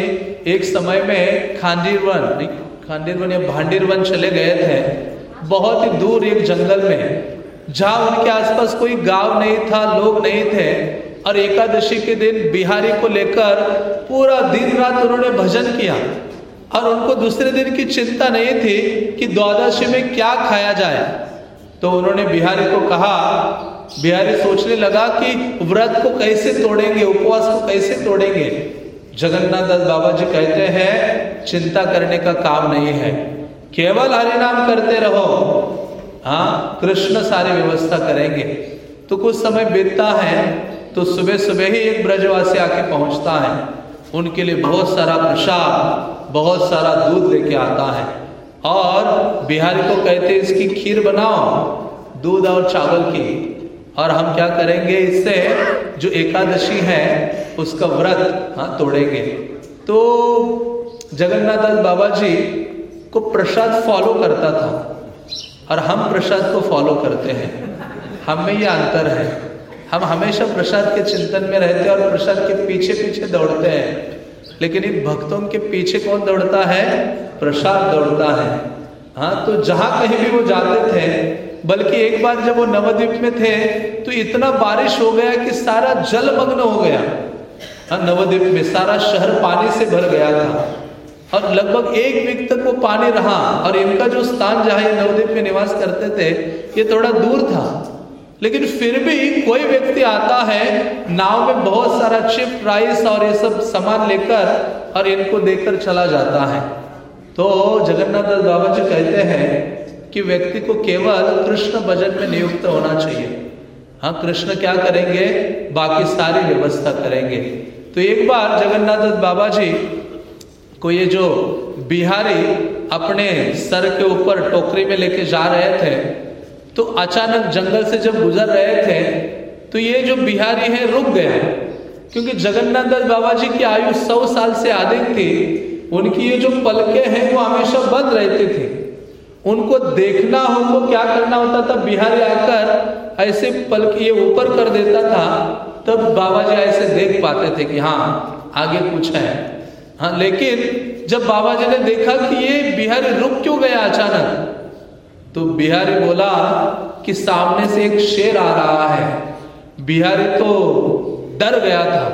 एक समय में खांडीरवन खांडीरवन या भांडीरवन चले गए थे। बहुत ही दूर एक जंगल में। जहाँ उनके आसपास कोई गाँव नहीं था, लोग नहीं थे, और एकादशी के दिन बिहारी को लेकर पूरा दिन रात उन्होंने भजन किया। और उनको दूसरे दिन की चिंता नहीं थी कि द्वादशी में क्या खाया जाए। तो उन्होंने बिहारी को कहा, बिहारी सोचने लगा कि व्रत को कैसे तोड़ेंगे, उपवास को कैसे तोड़ेंगे? जगन्नाथ दास बाबा जी कहते हैं, चिंता करने का काम नहीं है, केवल हरिनाम करते रहो। हाँ कृष्ण सारी व्यवस्था करेंगे। तो कुछ समय बीतता है तो सुबह सुबह ही एक ब्रजवासी आके पहुँचता है। उनके लिए बहुत सारा प्रसाद, बहुत सारा दूध लेके आता है। और बिहारी को कहते इसकी खीर बनाओ, दूध और चावल की। और हम क्या करेंगे, इससे जो एकादशी है, उसका व्रत हाँ तोड़ेंगे। तो जगन्नाथ दास बाबा जी को प्रसाद फॉलो करता था। और हम प्रसाद को फॉलो करते हैं। हम में ये अंतर है। हम हमेशा प्रसाद के चिंतन में रहते हैं और प्रसाद के पीछे पीछे दौड़ते हैं। लेकिन इन भक्तों के पीछे कौन दौड़ता है? प्रसाद दौड़ता है। हाँ तो जहाँ कहीं भी वो जाते थे, बल्कि एक बार जब वो नवद्वीप में थे तो इतना बारिश हो गया कि सारा जलमग्न हो गया। हाँ नवद्वीप में सारा शहर पानी से भर गया था। और लगभग एक वीक तक वो पानी रहा और इनका जो स्थान जहाँ नवद्वीप में निवास करते थे, ये थोड़ा दूर था। लेकिन फिर भी कोई व्यक्ति आता है, नाव में बहुत सारा चिप राइस और ये सब सामान लेकर और इनको देकर चला जाता है। तो जगन्नाथ दास बाबा जी कहते हैं कि व्यक्ति को केवल कृष्ण भजन में नियुक्त होना चाहिए। हाँ कृष्ण क्या करेंगे? बाकी सारी व्यवस्था करेंगे। तो एक बार जगन्नाथ बाबा जी कोई ये जो बिहारी अपने सर के ऊपर टोकरी में लेके जा रहे थे तो अचानक जंगल से जब गुजर रहे थे तो ये जो बिहारी है रुक गया क्योंकि जगन्नाथ दास बाबा जी की आयु सौ साल से अधिक थी, उनकी ये जो पलके हैं वो हमेशा बंद रहते थे। उनको देखना हो उनको क्या करना होता था, बिहारी आकर ऐसे पलक ये ऊपर कर देता था, तब बाबा जी ऐसे देख पाते थे कि हाँ आगे कुछ है। हाँ लेकिन जब बाबा जी ने देखा कि ये बिहारी रुक क्यों गया अचानक तो बिहारी बोला कि सामने से एक शेर आ रहा है। बिहारी तो डर गया था।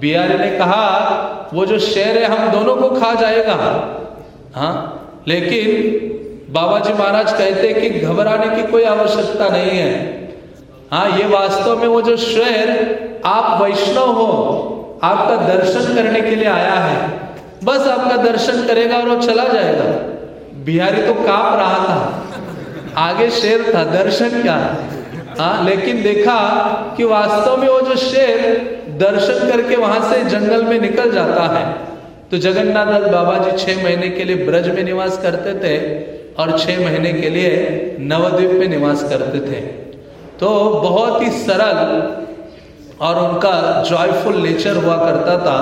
बिहारी ने कहा, वो जो शेर है, हम दोनों को खा जाएगा। हाँ लेकिन बाबा जी महाराज कहते कि घबराने की कोई आवश्यकता नहीं है। हाँ ये वास्तव में वो जो शेर, आप वैष्णव हो आपका दर्शन करने के लिए आया है। बस आपका दर्शन करेगा और वो चला जाएगा। बिहारी तो काँप रहा था। आगे शेर था, दर्शन क्या हाँ लेकिन देखा कि वास्तव में वो जो शेर दर्शन करके वहाँ से जंगल में निकल जाता है। तो जगन्नाथ बाबा जी छह महीने के लिए ब्रज में निवास करते थे और छह महीने के लिए नवद्वीप में निवास करते थे। तो बहुत ही सरल और उनका जॉयफुल नेचर हुआ करता था,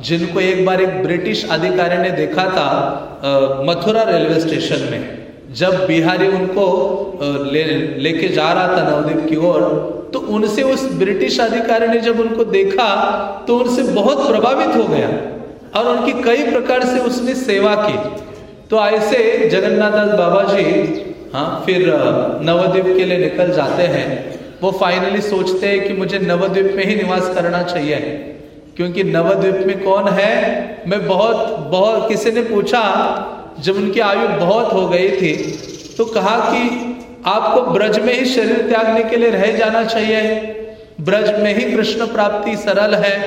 जिनको एक बार एक ब्रिटिश अधिकारी ने देखा था मथुरा रेलवे स्टेशन में, जब बिहारी उनको ले, लेके जा रहा था नवद्वीप की ओर तो उनसे उस ब्रिटिश अधिकारी ने जब उनको देखा तो उनसे बहुत प्रभावित हो गया और उनकी कई प्रकार से उसने सेवा की। तो ऐसे जगन्नाथ दास बाबा जी हाँ फिर नवद्वीप के लिए निकल जाते हैं। वो फाइनली सोचते हैं कि मुझे नवद्वीप में ही निवास करना चाहिए। क्योंकि नवद्वीप में कौन है? मैं बहुत बहुत, किसी ने पूछा, जब उनकी आयु बहुत हो गई थी तो कहा कि आपको ब्रज में ही शरीर त्यागने के लिए रह जाना चाहिए। ब्रज में ही कृष्ण प्राप्ति सरल है।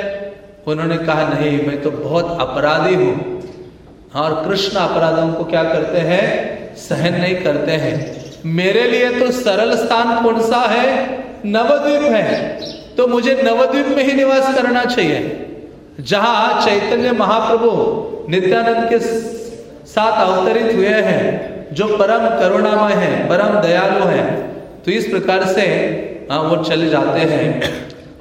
उन्होंने कहा, नहीं, मैं तो बहुत अपराधी हूँ, और कृष्ण अपराधों को क्या करते हैं? सहन नहीं करते हैं। मेरे लिए तो सरल स्थान कौन सा है? नवद्वीप है। तो मुझे नवद्वीप में ही निवास करना चाहिए। जहाँ चैतन्य महाप्रभु नित्यानंद के साथ अवतरित हुए हैं जो परम करुणामय है परम दयालु है। तो इस प्रकार से आ, वो चले जाते हैं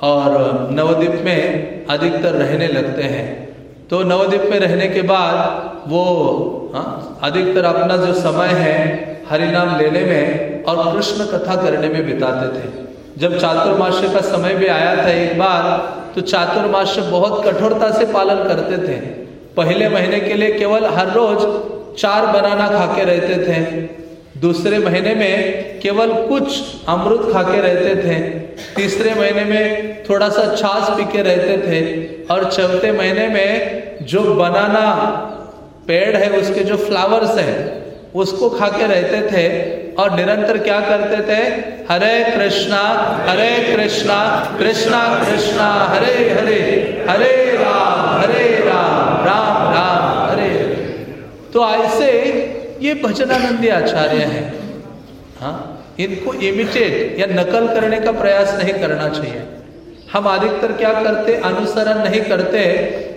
और नवद्वीप में अधिकतर रहने लगते हैं। तो नवद्वीप में रहने के बाद वो अधिकतर अपना जो समय है हरिनाम लेने में और कृष्ण कथा करने में बिताते थे। जब चातुर्माश्य का समय भी आया था एक बार तो चातुर्माश्य बहुत कठोरता से पालन करते थे। पहले महीने के लिए केवल हर रोज चार बनाना खा के रहते थे। दूसरे महीने में केवल कुछ अमृत खा के रहते थे। तीसरे महीने में थोड़ा सा छाछ पी के रहते थे। और चौथे महीने में जो बनाना पेड़ है, उसके जो फ्लावर्स है उसको खा के रहते थे और निरंतर क्या करते थे? हरे कृष्णा हरे कृष्णा कृष्णा कृष्णा, हरे हरे हरे राम हरे राम राम राम, हरे तो ऐसे ये भजनानंदी आचार्य हैं। हाँ इनको इमिटेट या नकल करने का प्रयास नहीं करना चाहिए। हम अधिकतर क्या करते? अनुसरण नहीं करते।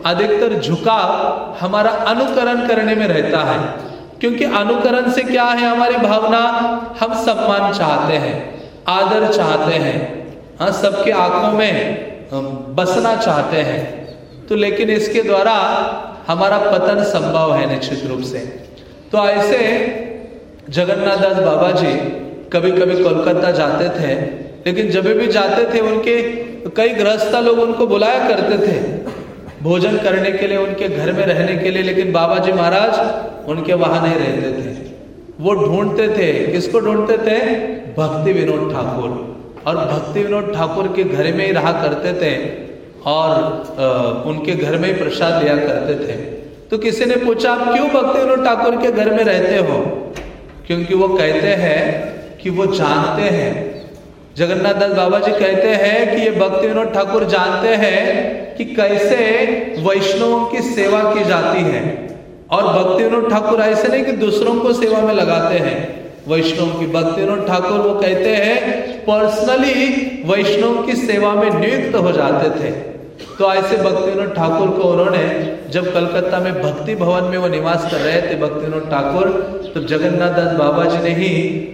अधिकतर झुकाव हमारा अनुकरण करने में रहता है। क्योंकि अनुकरण से क्या है हमारी भावना? हम सम्मान चाहते हैं, आदर चाहते हैं। हाँ सबके आँखों में बसना चाहते हैं। तो लेकिन इसके द्वारा हमारा पतन संभव है निश्चित रूप से। तो ऐसे जगन्नाथ दास बाबा जी कभी कभी कोलकाता जाते थे, लेकिन जब भी जाते थे, उनके कई गृहस्था लोग उनको बुलाया करते थे। भोजन करने के लिए, उनके घर में रहने के लिए, लेकिन बाबा जी महाराज उनके वहाँ नहीं रहते थे। वो ढूंढते थे। किसको ढूंढते थे? भक्ति विनोद ठाकुर। और भक्ति विनोद ठाकुर के घर में ही रहा करते थे और उनके घर में ही प्रसाद लिया करते थे। तो किसी ने पूछा, आप क्यों भक्ति विनोद ठाकुर के घर में रहते हो? क्योंकि वो कहते हैं कि वो जानते हैं। जगन्नाथ दास बाबा जी कहते हैं कि ये भक्ति विनोद ठाकुर जानते हैं कि कैसे वैष्णवों की सेवा की जाती है। और भक्ति ठाकुर ऐसे नहीं कि दूसरों को सेवा में लगाते हैं। वैष्णव की भक्ति ठाकुर वो कहते हैं पर्सनली वैष्णव की सेवा में नियुक्त हो जाते थे। तो ऐसे भक्ति ठाकुर को उन्होंने जब कलकत्ता में भक्ति भवन में वो निवास कर रहे थे भक्ति ठाकुर तो जगन्नाथ दास बाबा जी ने ही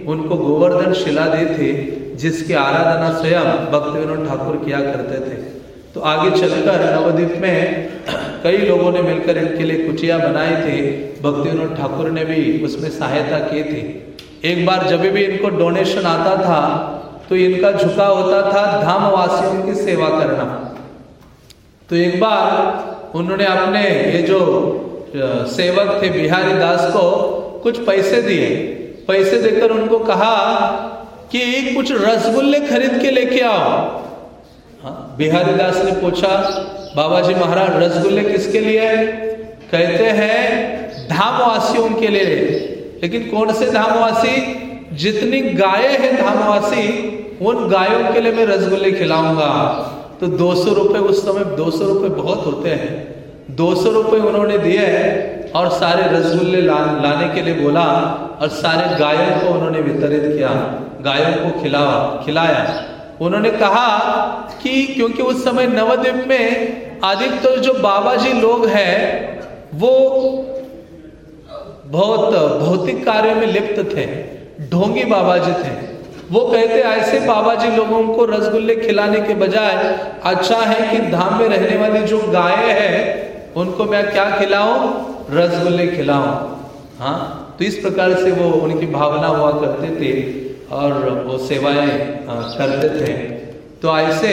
उनको गोवर्धन शिला दी थी, जिसकी आराधना स्वयं भक्ति ठाकुर किया करते थे। तो आगे चलकर नवद्वीप में कई लोगों ने मिलकर इनके लिए कुचिया बनाई थी। भक्ति ठाकुर ने भी उसमें सहायता की थी। एक बार जब भी इनको डोनेशन आता था तो इनका झुका होता था धाम वासियों की सेवा करना। तो एक बार उन्होंने अपने ये जो सेवक थे बिहारी दास को कुछ पैसे दिए। पैसे देकर उनको कहा कि कुछ रसगुल्ले खरीद के लेके आओ। हाँ बिहारी दास ने पूछा बाबा जी महाराज रसगुल्ले किसके लिए? है कहते हैं धामवासियों के लिए। लेकिन कौन से धामवासी? जितनी गाय है धामवासी उन गायों के लिए मैं रसगुल्ले खिलाऊँगा। तो दो सौ रुपये उस समय दो सौ रुपये बहुत होते हैं। दो सौ रुपये उन्होंने दिए और सारे रसगुल्ले ला, लाने के लिए बोला और सारे गायों को उन्होंने वितरित किया गायों को खिलावा खिलाया। उन्होंने कहा कि क्योंकि उस समय नवद्वीप में अधिकतर जो बाबा जी लोग हैं, वो बहुत भौतिक कार्यों में लिप्त थे, ढोंगी बाबा जी थे। वो कहते, ऐसे बाबा जी लोगों को रसगुल्ले खिलाने के बजाय अच्छा है कि धाम में रहने वाली जो गाय है, उनको मैं क्या खिलाऊं? रसगुल्ले खिलाऊं। हाँ तो इस प्रकार से वो उनकी भावना हुआ करते थे। और वो सेवाएँ करते थे। तो ऐसे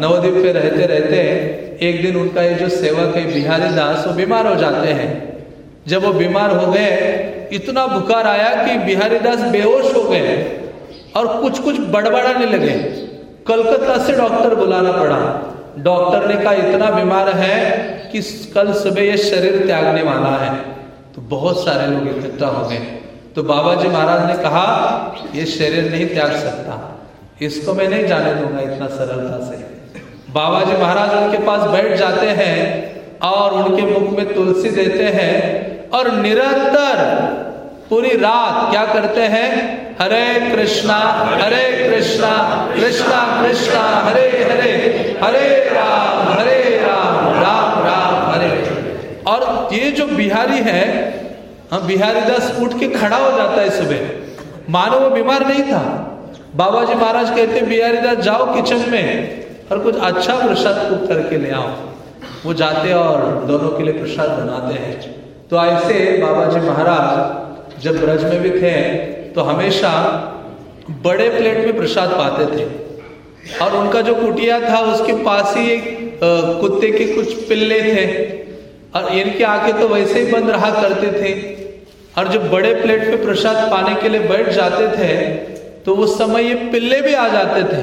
नवद्वीप पे रहते रहते एक दिन उनका ये जो सेवक है, बिहारी दास, वो बीमार हो जाते हैं। जब वो बीमार हो गए, इतना बुखार आया कि बिहारी दास बेहोश हो गए और कुछ कुछ बड़बड़ाने लगे। कलकत्ता से डॉक्टर बुलाना पड़ा। डॉक्टर ने कहा, इतना बीमार है कि कल सुबह ये शरीर त्यागने वाला है। तो बहुत सारे लोग इकट्ठा हो गए। तो बाबा जी महाराज ने कहा, ये शरीर नहीं त्याग सकता। इसको मैं नहीं जाने दूँगा इतना सरलता से। बाबा जी महाराज उनके पास बैठ जाते हैं और उनके मुख में तुलसी देते हैं और निरंतर पूरी रात क्या करते हैं? हरे कृष्णा हरे कृष्णा कृष्णा कृष्णा, हरे हरे हरे राम हरे राम राम राम, हरे। और ये जो बिहारी है हम बिहारी दास उठ के खड़ा हो जाता है सुबह। मानो वो बीमार नहीं था? बाबा जी महाराज कहते, बिहारी दास, जाओ किचन में और कुछ अच्छा प्रसाद कुक करके ले आओ। वो जाते और दोनों के लिए प्रसाद बनाते हैं। तो ऐसे बाबा जी महाराज जब ब्रज में भी थे तो हमेशा बड़े प्लेट में प्रसाद पाते थे। और उनका जो कुटिया था, उसके पास ही एक कुत्ते के कुछ पिल्ले थे। और इनके आके तो वैसे ही बंद रहा करते थे। और जब बड़े प्लेट पे प्रसाद पाने के लिए बैठ जाते थे तो उस समय ये पिल्ले भी आ जाते थे।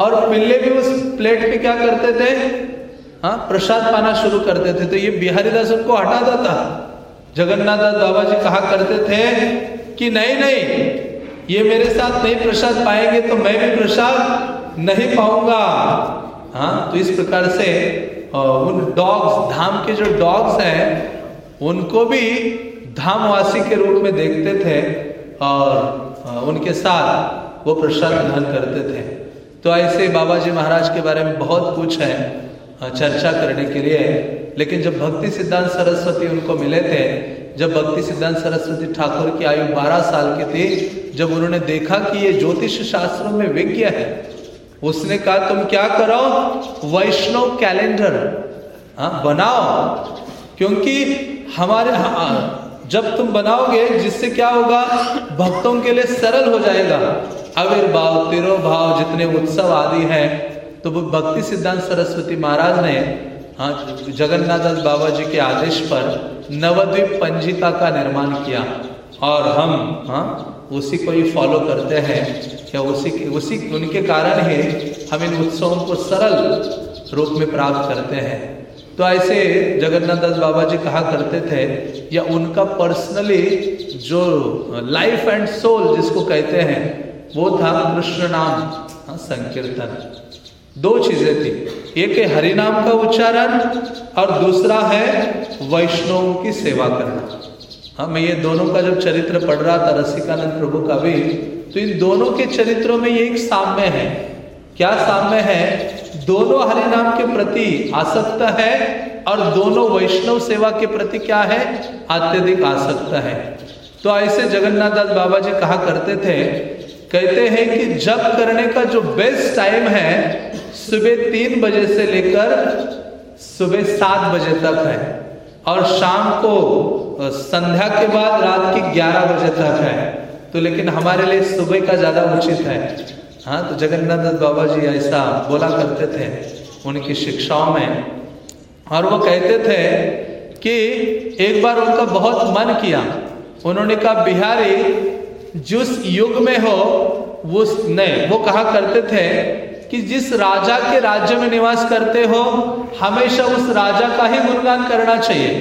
और पिल्ले भी उस प्लेट पे क्या करते थे? हाँ प्रसाद पाना शुरू करते थे। तो ये बिहारी दास उनको हटाता था जगन्नाथ दास बाबा जी कहा करते थे कि, नहीं नहीं, ये मेरे साथ नहीं प्रसाद पाएँगे तो मैं भी प्रसाद नहीं पाऊँगा। हाँ तो इस प्रकार से उन डॉग्स धाम के जो डॉग्स हैं, उनको भी धामवासी के रूप में देखते थे और उनके साथ वो प्रसाद ग्रहण करते थे। तो ऐसे बाबा जी महाराज के बारे में बहुत कुछ है चर्चा करने के लिए। लेकिन जब भक्ति सिद्धांत सरस्वती उनको मिले थे जब भक्ति सिद्धांत सरस्वती ठाकुर की आयु 12 साल की थी जब उन्होंने देखा कि ये ज्योतिष शास्त्रों में विज्ञ है उसने कहा तुम क्या करो? वैष्णव कैलेंडर बनाओ। क्योंकि हमारे हाँ, जब तुम बनाओगे, जिससे क्या होगा? भक्तों के लिए सरल हो जाएगा। आविर्भाव, तिरोभाव, जितने उत्सव आदि हैं तो वो भक्ति सिद्धांत सरस्वती महाराज ने हाँ जगन्नाथ दास बाबा जी के आदेश पर नवद्वीप पंजिका का निर्माण किया। और हम हाँ उसी को ही फॉलो करते हैं। या उसी उसी, उनके कारण ही हम इन उत्सवों को सरल रूप में प्राप्त करते हैं। तो ऐसे जगन्नाथ दास बाबा जी कहा करते थे या उनका पर्सनली जो लाइफ एंड सोल जिसको कहते हैं वो था कृष्ण नाम हाँ, संकीर्तन। दो चीज़ें थी। एक है हरि नाम का उच्चारण और दूसरा है वैष्णव की सेवा करना। हाँ मैं ये दोनों का जब चरित्र पढ़ रहा था रसिकानंद प्रभु का भी तो इन दोनों के चरित्रों में ये एक साम्य है। क्या साम्य है? दोनों हरि नाम के प्रति आसक्त है और दोनों वैष्णव सेवा के प्रति क्या है? अत्यधिक आसक्त है। तो ऐसे जगन्नाथ दास बाबा जी कहा करते थे, कहते हैं कि जब करने का जो बेस्ट टाइम है, सुबह तीन बजे से लेकर सुबह सात बजे तक है और शाम को संध्या के बाद रात के ग्यारह बजे तक है। तो लेकिन हमारे लिए सुबह का ज़्यादा उचित है। हाँ तो जगन्नाथ दत्त बाबा जी ऐसा बोला करते थे उनकी शिक्षाओं में। और वो कहते थे कि एक बार उनका बहुत मन किया। उन्होंने कहा, बिहारी, जिस युग में हो, वो नहीं, वो कहा करते थे कि जिस राजा के राज्य में निवास करते हो, हमेशा उस राजा का ही गुणगान करना चाहिए।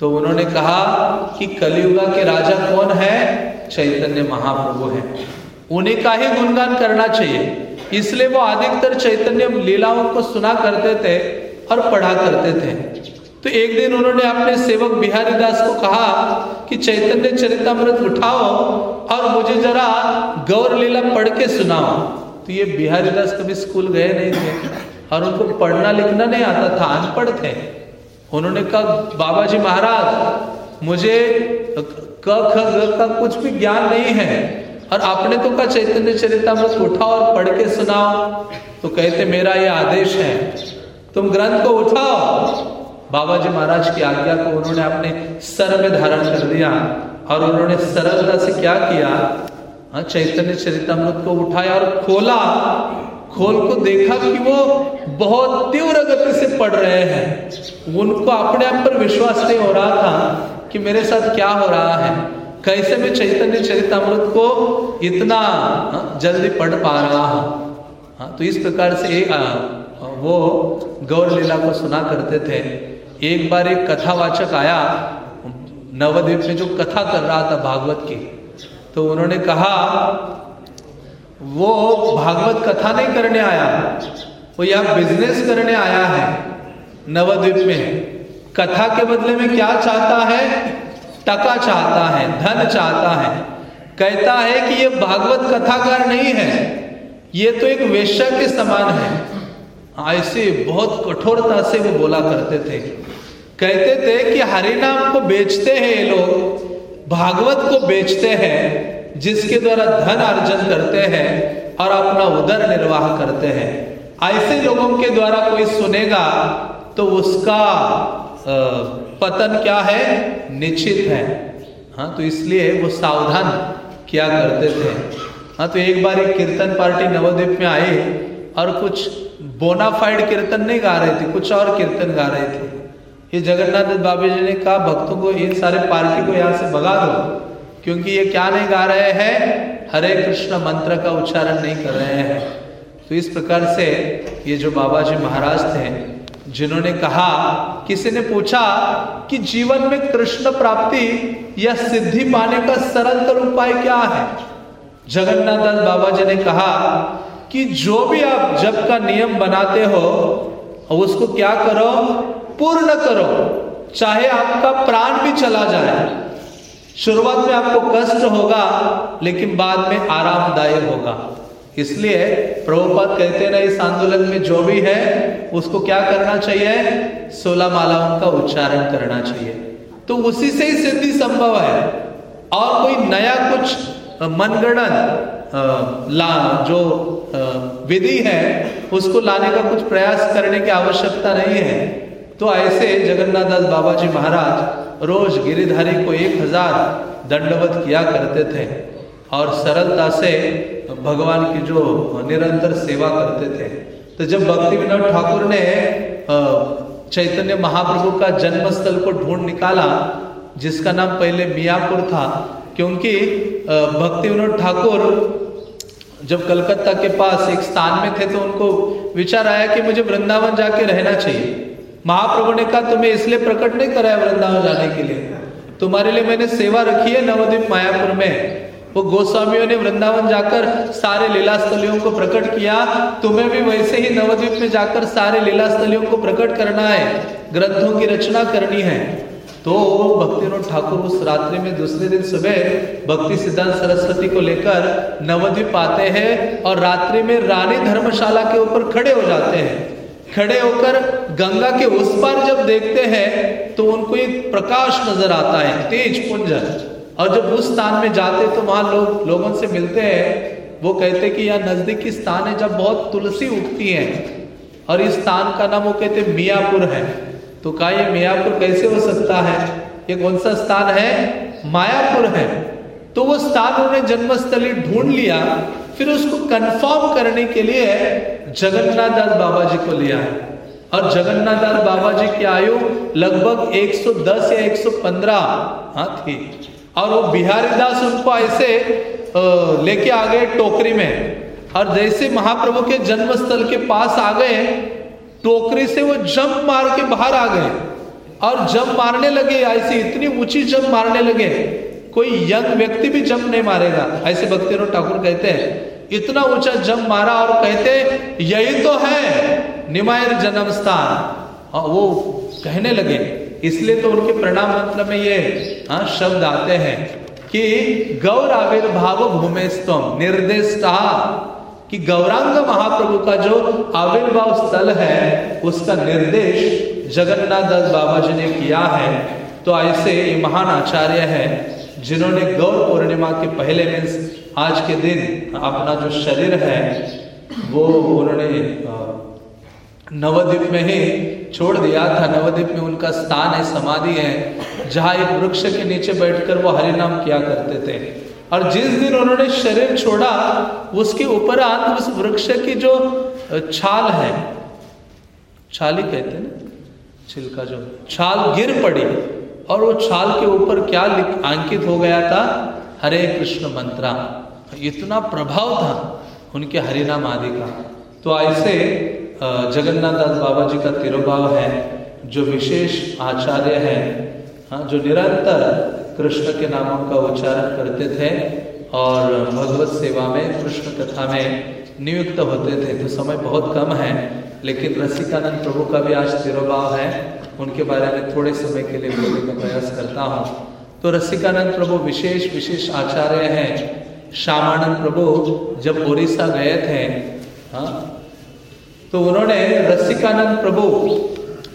तो उन्होंने कहा कि कलियुगा के राजा कौन है? चैतन्य महाप्रभु है। उन्हीं का ही गुणगान करना चाहिए। इसलिए वो अधिकतर चैतन्य लीलाओं को सुना करते थे और पढ़ा करते थे। तो एक दिन उन्होंने अपने सेवक बिहारी दास को कहा कि, चैतन्य चरितमृत उठाओ और मुझे जरा गौर लीला पढ़ के सुनाओ। तो ये बिहारी दास कभी स्कूल गए नहीं थे और उनको पढ़ना लिखना नहीं आता था अनपढ़ थे उन्होंने कहा बाबा जी महाराज, मुझे क ख का कुछ भी ज्ञान नहीं है। और आपने तो कहा चैतन्य चरितमृत उठाओ और पढ़ के सुनाओ। तो कहते मेरा ये आदेश है तुम ग्रंथ को उठाओ। बाबा जी महाराज की आज्ञा को उन्होंने अपने सर में धारण कर लिया और उन्होंने सरलता से क्या किया? हाँ, चैतन्य चरितमृत को उठाया और खोला। खोल को देखा कि वो बहुत तीव्र गति से पढ़ रहे हैं। उनको अपने आप पर विश्वास नहीं हो रहा था कि मेरे साथ क्या हो रहा है। कैसे मैं चैतन्य चरितमृत को इतना हाँ, जल्दी पढ़ पा रहा हूँ? हाँ, तो इस प्रकार से एक वो गौर लीला को सुना करते थे। एक बार एक कथावाचक आया नवद्वीप में जो कथा कर रहा था भागवत की तो उन्होंने कहा वो भागवत कथा नहीं करने आया वो यह बिज़नेस करने आया है नवद्वीप में। कथा के बदले में क्या चाहता है? टका चाहता है, धन चाहता है, कहता है कि ये भागवत कथाकार नहीं है। ये तो एक वेश्या के समान है। ऐसे बहुत कठोरता से वो बोला करते थे। कहते थे कि हरिनाम को बेचते हैं ये लोग, भागवत को बेचते हैं, जिसके द्वारा धन अर्जन करते हैं और अपना उदर निर्वाह करते हैं। ऐसे लोगों के द्वारा कोई सुनेगा तो उसका पतन क्या है? निश्चित है। हाँ तो इसलिए वो सावधान किया करते थे। हाँ तो एक बार एक कीर्तन पार्टी नवद्वीप में आई और कुछ बोनाफाइड कीर्तन नहीं गा रहे थे, कुछ और कीर्तन गा रहे थे। ये जगन्नाथ दत्त बाबा जी ने कहा, भक्तों को इन सारे पार्टी को यहाँ से भगा दो, क्योंकि ये क्या नहीं गा रहे हैं? हरे कृष्ण मंत्र का उच्चारण नहीं कर रहे हैं। तो इस प्रकार से ये जो बाबा जी महाराज थे जिन्होंने कहा, किसी ने पूछा कि जीवन में कृष्ण प्राप्ति या सिद्धि पाने का सरलतर उपाय क्या है? जगन्नाथ दास बाबा जी ने कहा कि जो भी आप जब का नियम बनाते हो उसको क्या करो? पूर्ण करो, चाहे आपका प्राण भी चला जाए। शुरुआत में आपको कष्ट होगा, लेकिन बाद में आरामदायक होगा। इसलिए प्रभुपाद कहते ना, इस आंदोलन में जो भी है, उसको क्या करना चाहिए? सोलह मालाओं का उच्चारण करना चाहिए। तो उसी से ही सिद्धि संभव है। और कोई नया कुछ मनगणन ला, जो विधि है, उसको लाने का कुछ प्रयास करने की आवश्यकता नहीं है। तो ऐसे जगन्नाथ दास बाबा जी महाराज रोज गिरिधारी को एक हज़ार दंडवत किया करते थे। और सरलता से भगवान की जो निरंतर सेवा करते थे। तो जब भक्ति विनोद ठाकुर ने चैतन्य महाप्रभु का जन्म स्थल को ढूंढ निकाला, जिसका नाम पहले मियापुर था, क्योंकि भक्ति विनोद ठाकुर जब कलकत्ता के पास एक स्थान में थे तो उनको विचार आया कि मुझे वृंदावन जाके रहना चाहिए। महाप्रभु ने कहा, तुम्हें इसलिए प्रकट नहीं कराया वृंदावन जाने के लिए? तुम्हारे लिए मैंने सेवा रखी है नवद्वीप मायापुर में। वो गोस्वामियों ने वृंदावन जाकर सारे लीला स्थलियों को प्रकट किया। तुम्हें भी वैसे ही नवद्वीप में जाकर सारे लीला स्थलियों को प्रकट करना है। ग्रंथों की रचना करनी है। तो भक्तिनोद ठाकुर उस रात्रि में दूसरे दिन सुबह भक्ति सिद्धांत सरस्वती को लेकर नवद्वीप आते हैं और रात्रि में रानी धर्मशाला के ऊपर खड़े हो जाते हैं। खड़े होकर गंगा के उस पार जब देखते हैं तो उनको एक प्रकाश नज़र आता है, तेज पुंज और जब उस स्थान में जाते तो वहाँ लोग, लोगों से मिलते हैं। वो कहते कि यह नजदीकी स्थान है जब बहुत तुलसी उगती है। और इस स्थान का नाम वो कहते मियापुर है। तो कहा, ये मियापुर कैसे हो सकता है? ये कौन सा स्थान है? मायापुर है। तो वो स्थान उन्होंने जन्मस्थली ढूंढ लिया। फिर उसको कंफर्म करने के लिए जगन्नाथ दास बाबा जी को लिया। और जगन्नाथ दास बाबा जी की आयु लगभग 110 या 115 हाँ थी। और वो बिहारी दास उनको ऐसे लेके आ गए टोकरी में। और जैसे महाप्रभु के जन्मस्थल के पास आ गए, टोकरी से वो जंप मार के बाहर आ गए। और जंप मारने लगे, ऐसे इतनी ऊँची जंप मारने लगे, कोई यंग व्यक्ति भी जंप नहीं मारेगा। ऐसे भक्ति ठाकुर कहते हैं, इतना ऊँचा जंप मारा और कहते, यही तो है, निमायर जन्म स्थान वो कहने लगे इसलिए तो उनके प्रणाम मंत्र में ये हाँ शब्द आते हैं कि गौर आविर्भाव भूमेस्तम निर्देष्टा, कि गौरांग महाप्रभु का जो आविर्भाव स्थल है, उसका निर्देश जगन्नाथ दास बाबा जी ने किया है। तो ऐसे ये महान आचार्य है, जिन्होंने गौर पूर्णिमा के पहले मीन्स आज के दिन अपना जो शरीर है, वो उन्होंने नवद्वीप में ही छोड़ दिया था। नवद्वीप में उनका स्थान है, समाधि है, जहाँ एक वृक्ष के नीचे बैठकर वो हरिनाम किया करते थे। और जिस दिन उन्होंने शरीर छोड़ा, उसके उपरांत उस वृक्ष की जो छाल है, छाल कहते हैं छिलका जो छाल गिर पड़ी और वो छाल के ऊपर क्या अंकित हो गया था? हरे कृष्ण मंत्रा। इतना प्रभाव था उनके हरिनाम आदि का। तो ऐसे जगन्नाथ दास बाबा जी का तिरुभाव है, जो विशेष आचार्य है हाँ जो निरंतर कृष्ण के नामों का उच्चारण करते थे और भगवत सेवा में, कृष्ण कथा में नियुक्त होते थे। तो समय बहुत कम है, लेकिन रसिकानंद प्रभु का भी आज तिरुभाव है। उनके बारे में थोड़े समय के लिए बोलने का प्रयास करता हूँ। तो रसिकानंद प्रभु विशेष विशेष आचार्य हैं। श्यामानंद प्रभु जब उड़ीसा गए थे हाँ तो उन्होंने रसिकानंद प्रभु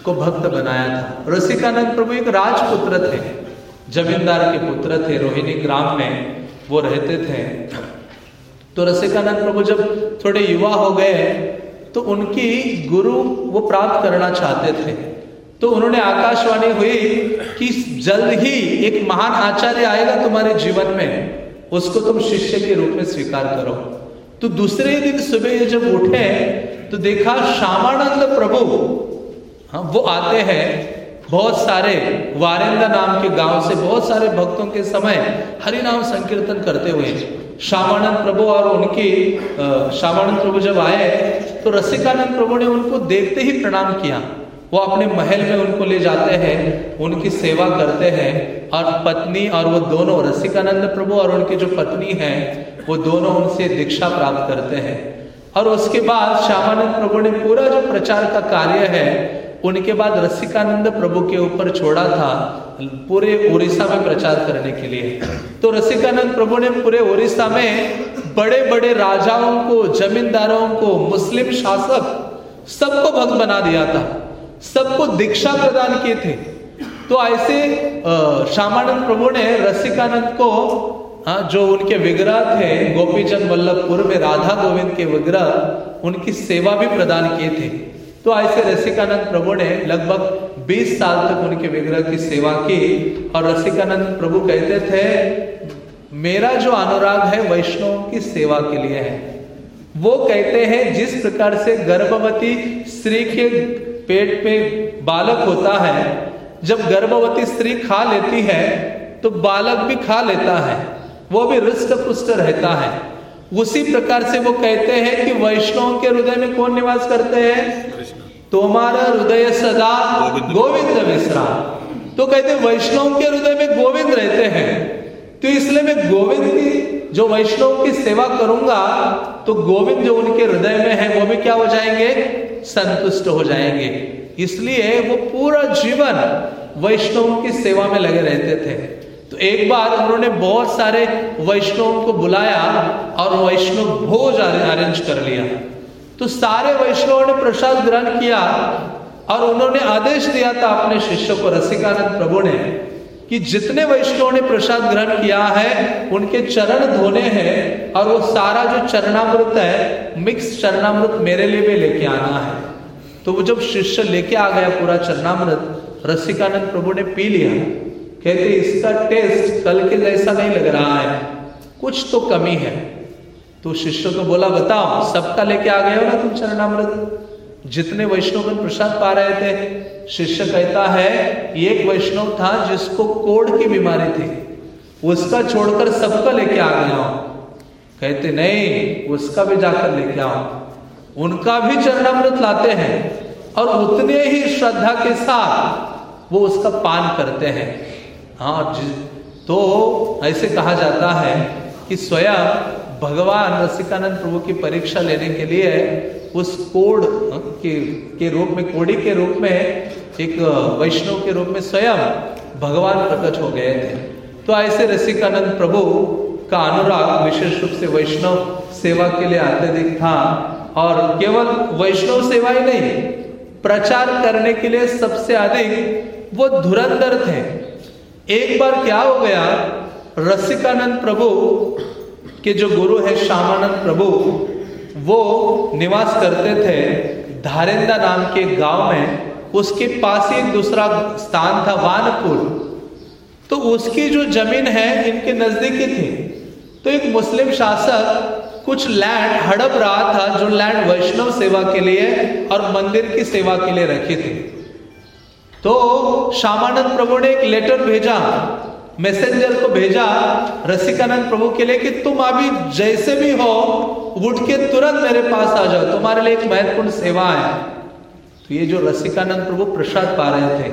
को भक्त बनाया था। रसिकानंद प्रभु एक राजपुत्र थे। जमींदार के पुत्र थे। रोहिणी ग्राम में वो रहते थे। तो रसिकानंद प्रभु जब थोड़े युवा हो गए तो उनकी गुरु वो प्राप्त करना चाहते थे। तो उन्होंने आकाशवाणी हुई कि जल्द ही एक महान आचार्य आएगा तुम्हारे जीवन में। उसको तुम शिष्य के रूप में स्वीकार करो। तो दूसरे दिन सुबह जब उठे तो देखा श्यामानंद प्रभु हाँ वो आते हैं बहुत सारे वारेंदा नाम के गाँव से, बहुत सारे भक्तों के समय हरि नाम संकीर्तन करते हुए। श्यामानंद प्रभु और उनकी श्यामानंद प्रभु जब आए तो रसिकानंद प्रभु ने उनको देखते ही प्रणाम किया। वो अपने महल में उनको ले जाते हैं, उनकी सेवा करते हैं और पत्नी और वो दोनों, रसिकानंद प्रभु और उनकी जो पत्नी है, वो दोनों उनसे दीक्षा प्राप्त करते हैं। और उसके बाद श्यामानंद प्रभु ने पूरा जो प्रचार का कार्य है, उनके बाद रसिकानंद प्रभु के ऊपर छोड़ा था पूरे उड़ीसा में प्रचार करने के लिए। तो रसिकानंद प्रभु ने पूरे उड़ीसा में बड़े बड़े राजाओं को, जमींदारों को, मुस्लिम शासक सबको भक्त बना दिया था, सबको दीक्षा प्रदान किए थे। तो ऐसे श्यामानंद प्रभु ने रसिकानंद को हाँ जो उनके विग्रह थे, गोपीचंद वल्लभपुर में राधा गोविंद के विग्रह, उनकी सेवा भी प्रदान किए थे। तो ऐसे रसिकानंद प्रभु ने लगभग 20 साल तक उनके विग्रह की सेवा की और रसिकानंद प्रभु कहते थे, मेरा जो अनुराग है, वैष्णव की सेवा के लिए है। वो कहते हैं, जिस प्रकार से गर्भवती स्त्री के पेट पे बालक होता है, जब गर्भवती स्त्री खा लेती है तो बालक भी खा लेता है। वो भी रिष्ट पुष्ट रहता है। उसी प्रकार से वो कहते हैं कि वैष्णव के हृदय में कौन निवास करते हैं? तुम्हारा हृदय सदा गोविंद। विश्राम तो कहते वैष्णव के हृदय में गोविंद रहते हैं। तो इसलिए मैं गोविंद की जो वैष्णव की सेवा करूँगा तो गोविंद जो उनके हृदय में है वो भी क्या हो जाएँगे? संतुष्ट हो जाएँगे। इसलिए वो पूरा जीवन वैष्णव की सेवा में लगे रहते थे। तो एक बार उन्होंने बहुत सारे वैष्णव को बुलाया और वैष्णव भोज अरेंज कर लिया। तो सारे वैष्णवों ने प्रसाद ग्रहण किया और उन्होंने आदेश दिया था अपने शिष्य को, रसिकानंद प्रभु ने, कि जितने वैष्णवों ने प्रसाद ग्रहण किया है, उनके चरण धोने हैं और वो सारा जो चरणामृत है मिक्स चरणामृत मेरे लिए भी लेके आना है। तो वो जब शिष्य लेके आ गया पूरा चरणामृत, रसिकानंद प्रभु ने पी लिया। कहते, इसका टेस्ट कल के जैसा नहीं लग रहा है। कुछ तो कमी है। तो शिष्य को बोला, बताओ, सबका लेके आ गए हो ना तुम चरणामृत? जितने वैष्णव प्रसाद पा रहे थे, शिष्य कहता है, एक वैष्णव था जिसको कोड़ की बीमारी थी। उसका छोड़कर सबका लेके आ गया कहते, नहीं, उसका भी जाकर लेके आओ। उनका भी चरणामृत लाते हैं और उतने ही श्रद्धा के साथ वो उसका पान करते हैं। हाँ तो ऐसे कहा जाता है कि स्वयं भगवान रसिकानंद प्रभु की परीक्षा लेने के लिए उस कोड के के रूप में, कोड़ी के रूप में, एक, वैष्णव के रूप में स्वयं भगवान प्रकट हो गए थे। तो ऐसे रसिकानंद प्रभु का अनुराग विशेष रूप से वैष्णव सेवा के लिए अत्यधिक था और केवल वैष्णव सेवा ही नहीं, प्रचार करने के लिए सबसे अधिक वो धुरंधर थे। एक बार क्या हो गया? रसिकानंद प्रभु के जो गुरु है, श्यामानंद प्रभु, वो निवास करते थे धारेंदा नाम के गाँव में। उसके पास ही दूसरा स्थान था, वानपुर। तो उसकी जो ज़मीन है, इनके नजदीकी थी। तो एक मुस्लिम शासक कुछ लैंड हड़प रहा था, जो लैंड वैष्णव सेवा के लिए और मंदिर की सेवा के लिए रखी थी। तो श्यामानंद प्रभु ने एक लेटर भेजा मैसेंजर को भेजा, रसिकानंद प्रभु के लिए कि तुम अभी जैसे भी हो, उठ के तुरंत मेरे पास आ जाओ, तुम्हारे लिए एक महत्वपूर्ण सेवा है। तो ये जो रसिकानंद प्रभु प्रसाद पा रहे थे,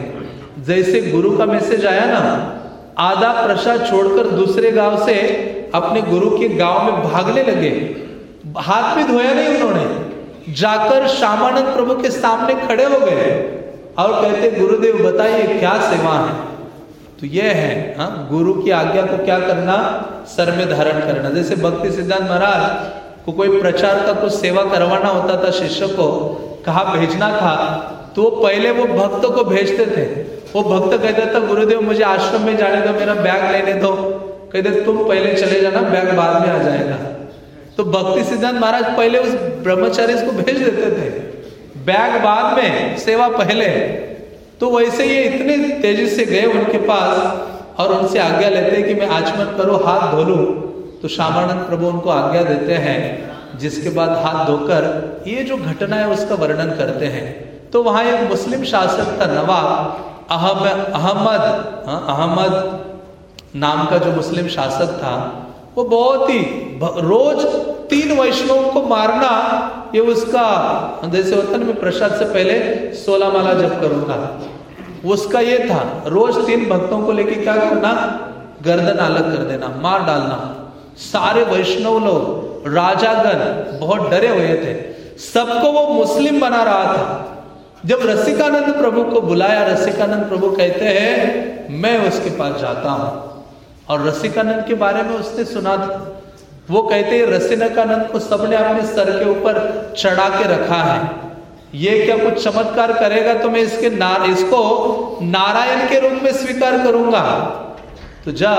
जैसे गुरु का मैसेज आया ना, आधा प्रसाद छोड़कर दूसरे गाँव से अपने गुरु के गाँव में भागने लगे। हाथ भी धोया नहीं उन्होंने, जाकर श्यामानंद प्रभु के सामने खड़े हो गए। और कहते, गुरुदेव, बताइए, क्या सेवा है? तो यह है हाँ गुरु की आज्ञा को क्या करना? सर में धारण करना। जैसे भक्ति सिद्धांत महाराज को कोई प्रचार का कुछ सेवा करवाना होता था शिष्य को, कहा, भेजना था तो वो पहले वो भक्त को भेजते थे। वो भक्त कहता था, गुरुदेव, मुझे आश्रम में जाने दो, मेरा बैग लेने दो। कहते, तुम पहले चले जाना, बैग बाद में आ जाएगा। तो भक्ति सिद्धांत महाराज पहले उस ब्रह्मचारी को भेज देते थे। बैग बाद में सेवा पहले। तो वैसे ये इतने तेज़ी से गए उनके पास और उनसे आज्ञा लेते हैं कि मैं आचमन करो हाथ धो लू। तो श्यामानंद प्रभु उनको आज्ञा देते हैं जिसके बाद हाथ धोकर ये जो घटना है उसका वर्णन करते हैं। तो वहाँ एक मुस्लिम शासक था नवाब अहमद हाँ, अहमद नाम का जो मुस्लिम शासक था वो बहुत ही रोज तीन वैष्णव को मारना, ये उसका, जैसे होता ना, मैं प्रसाद से पहले सोलह माला जप करूँगा। उसका ये था, रोज तीन भक्तों को लेके क्या करना? गर्दन अलग कर देना, मार डालना। सारे वैष्णव लोग, राजागण बहुत डरे हुए थे। सबको वो मुस्लिम बना रहा था। जब रसिकानंद प्रभु को बुलाया, रसिकानंद प्रभु कहते हैं, मैं उसके पास जाता हूँ। और रसिकानंद के बारे में उसने सुना था। वो कहते हैं रसिकानंद को सबने अपने सर के ऊपर चढ़ा के रखा है। ये क्या कुछ चमत्कार करेगा? तो मैं इसके नार इसको नारायण के रूप में स्वीकार करूँगा। तो जब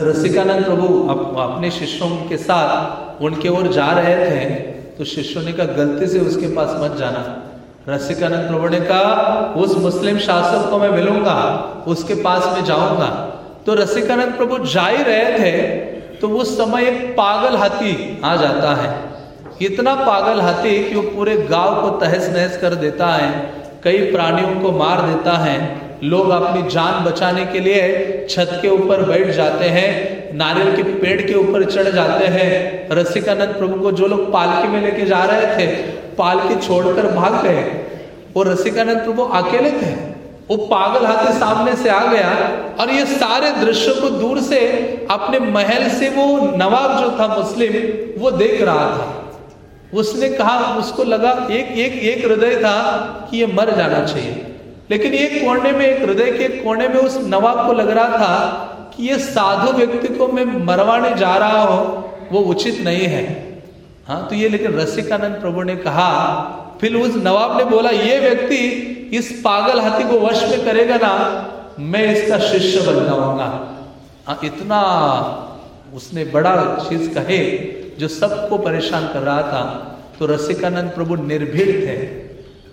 रसिकानंद प्रभु अप, अपने शिष्यों के साथ उनके ओर जा रहे थे तो शिष्यों ने कहा गलती से उसके पास मत जाना। रसिकानंद प्रभु ने कहा उस मुस्लिम शासक को मैं मिलूँगा उसके पास में जाऊँगा। तो रसिकानंद प्रभु जा ही रहे थे तो उस समय एक पागल हाथी आ जाता है। इतना पागल हाथी कि वो पूरे गाँव को तहस नहस कर देता है, कई प्राणियों को मार देता है। लोग अपनी जान बचाने के लिए छत के ऊपर बैठ जाते हैं, नारियल के पेड़ के ऊपर चढ़ जाते हैं। रसिकानंद प्रभु को जो लोग पालकी में लेके जा रहे थे, पालकी छोड़कर भाग गए। और रसिकानंद प्रभु अकेले थे। वो पागल हाथी सामने से आ गया और ये सारे दृश्य को दूर से अपने महल से वो नवाब जो था मुस्लिम, वो देख रहा था। उसने कहा, उसको लगा एक एक एक हृदय था कि ये मर जाना चाहिए। लेकिन एक कोने में, एक हृदय के कोने में उस नवाब को लग रहा था कि ये साधु व्यक्ति को मैं मरवाने जा रहा हूँ, वो उचित नहीं है। हाँ तो ये लेकिन रसिकानंद प्रभु ने कहा, फिर उस नवाब ने बोला, ये व्यक्ति इस पागल हाथी को वश में करेगा ना, मैं इसका शिष्य बन जाऊँगा। हाँ इतना उसने बड़ा चीज़ कहे, जो सबको परेशान कर रहा था। तो रसिकानंद प्रभु निर्भीड़ थे।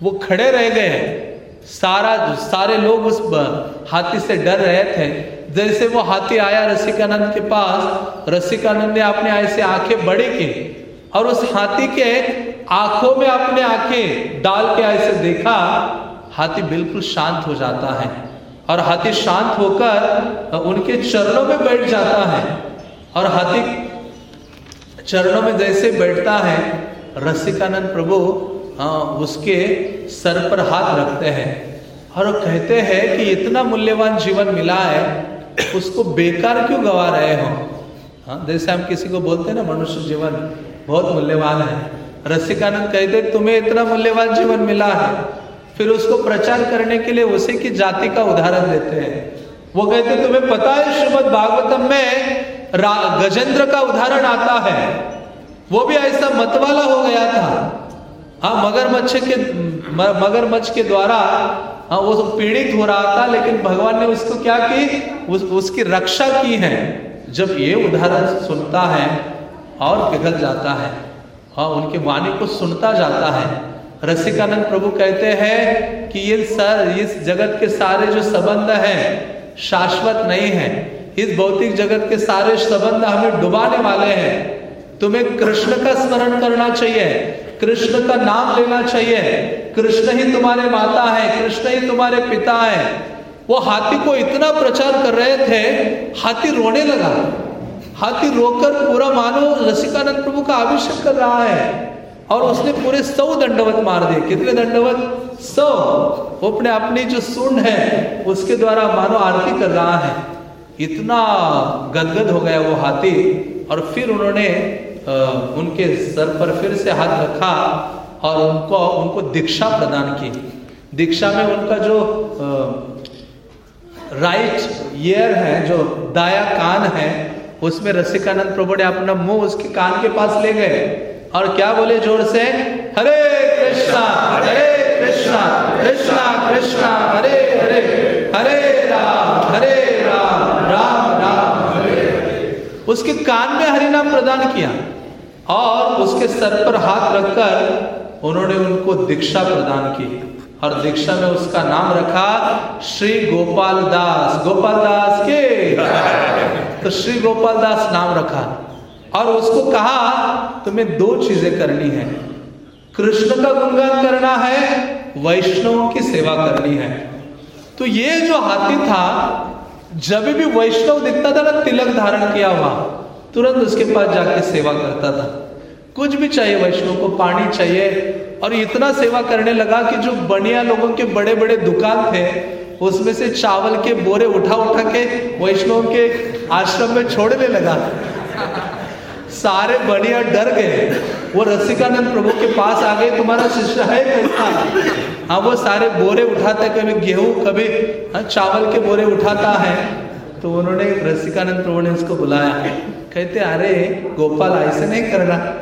वो खड़े रह गए। सारा, सारे लोग उस हाथी से डर रहे थे। जैसे वो हाथी आया रसिकानंद के पास, रसिकानंद ने अपने ऐसे आँखें बड़ी की और उस हाथी के आँखों में अपने आँखें डाल के ऐसे देखा हाथी बिल्कुल शांत हो जाता है और हाथी शांत होकर उनके चरणों में बैठ जाता है और हाथी चरणों में जैसे बैठता है, रसिकानंद प्रभु उसके सर पर हाथ रखते हैं और कहते हैं कि इतना मूल्यवान जीवन मिला है, उसको बेकार क्यों गवा रहे हो? हाँ जैसे हम किसी को बोलते हैं ना, मनुष्य जीवन बहुत मूल्यवान है। रसिकानंद कहते तुम्हें इतना मूल्यवान जीवन मिला है फिर उसको प्रचार करने के लिए उसी की जाति का उदाहरण देते हैं। वो कहते तुम्हें पता है श्रीमद भागवतम में गजेंद्र का उदाहरण आता है। वो भी ऐसा मतवाला हो गया था। हाँ मगरमच्छ के मगरमच्छ के द्वारा हाँ वो पीड़ित हो रहा था लेकिन भगवान ने उसको क्या की? उस, उसकी रक्षा की है। जब ये उदाहरण सुनता है और पिघल जाता है और उनकी वाणी को सुनता जाता है रसिकानंद प्रभु कहते हैं कि ये सर, इस जगत के सारे जो संबंध हैं, शाश्वत नहीं है। इस भौतिक जगत के सारे संबंध हमें डुबाने वाले हैं। तुम्हें कृष्ण का स्मरण करना चाहिए, कृष्ण का नाम लेना चाहिए। कृष्ण ही तुम्हारे माता है, कृष्ण ही तुम्हारे पिता है। वो हाथी को इतना प्रचार कर रहे थे, हाथी रोने लगा। हाथी रोकर पूरा मानो रसिकानंद प्रभु का अभिषेक कर रहा है। और उसने पूरे सौ दंडवत मार दिए। कितने दंडवत? सौ। अपने अपनी जो सुन है, उसके द्वारा मानो आरती कर रहा है। इतना गदगद हो गया वो हाथी। और फिर उन्होंने उनके सर पर फिर से हाथ रखा और उनको उनको दीक्षा प्रदान की। दीक्षा में उनका जो राइट ईयर है, जो दाया कान है, उसमें रसिकानंद प्रभु ने अपना मुँह उसके कान के पास ले गए। और क्या बोले ज़ोर से? हरे कृष्णा हरे कृष्णा कृष्णा कृष्णा, हरे हरे हरे राम हरे राम राम राम, हरे उसके कान में हरि नाम प्रदान किया और उसके सर पर हाथ रखकर उन्होंने उनको दीक्षा प्रदान की और दीक्षा में उसका नाम रखा श्री गोपाल दास गोपाल दास के? तो श्री गोपाल दास नाम रखा। और उसको कहा, तुम्हें दो चीज़ें करनी है। कृष्ण का गुणगान करना है, वैष्णव की सेवा करनी है। तो ये जो हाथी था, जब भी वैष्णव दिखता था ना, तिलक धारण किया हुआ, तुरंत उसके पास जाके सेवा करता था। कुछ भी चाहिए, वैष्णव को पानी चाहिए, और इतना सेवा करने लगा कि जो बनिया लोगों के बड़े बड़े दुकान थे, उसमें से चावल के बोरे उठा उठा के वैष्णव के आश्रम में छोड़ने लगा। सारे बढ़िया डर गए। वो रसिकानंद प्रभु के पास आ गए, तुम्हारा शिष्य है कैसा? हाँ वो सारे बोरे उठाते, कभी गेहूँ, कभी हाँ चावल के बोरे उठाता है। तो उन्होंने, रसिकानंद प्रभु ने उसको बुलाया। कहते, अरे, गोपाल, ऐसे नहीं करना।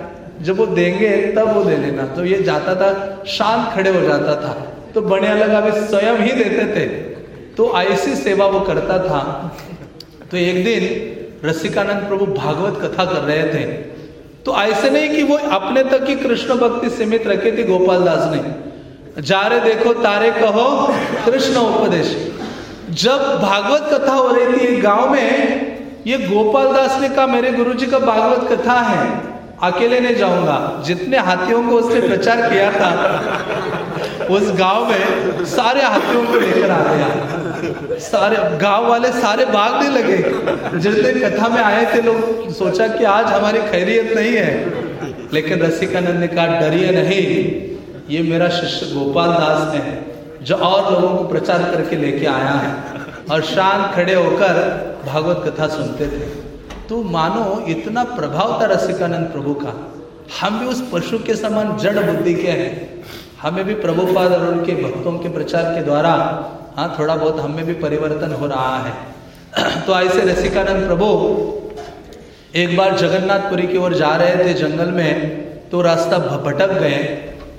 जब वो देंगे, तब वो दे लेना तो ये जाता था, शांत खड़े हो जाता था। तो बढ़िया लगा भी स्वयं ही देते थे। तो ऐसी सेवा वो करता था। तो एक दिन रसिकानंद प्रभु भागवत कथा कर रहे थे। तो ऐसे नहीं कि वो अपने तक ही कृष्ण भक्ति सीमित रखी थी, गोपाल दास ने। जा रहे देखो, तारे कहो, कृष्ण उपदेश। जब भागवत कथा हो रही थी गाँव में, ये गोपाल दास ने कहा, मेरे गुरुजी का भागवत कथा है, अकेले नहीं जाऊँगा। जितने हाथियों को उसने प्रचार किया था उस गाँव में सारे हाथियों को लेकर आ गया। सारे, गाँव वाले सारे भागने लगे। जितने कथा में आए थे लोग, सोचा कि आज हमारी खैरियत नहीं है। लेकिन रसिकानंद ने कहा, डरिए नहीं। ये मेरा शिष्य गोपाल दास है जो और लोगों को प्रचार करके लेके आया है। और शांत खड़े होकर भागवत कथा सुनते थे। तो मानो इतना प्रभाव था रसिकानंद प्रभु का। हम भी उस पशु के समान जड़ बुद्धि के हैं। हमें भी प्रभुपाद और उनके भक्तों के प्रचार के द्वारा हाँ थोड़ा बहुत हमें भी परिवर्तन हो रहा है। तो ऐसे रसिकानंद प्रभु, एक बार जगन्नाथपुरी की ओर जा रहे थे जंगल में तो रास्ता भटक गए।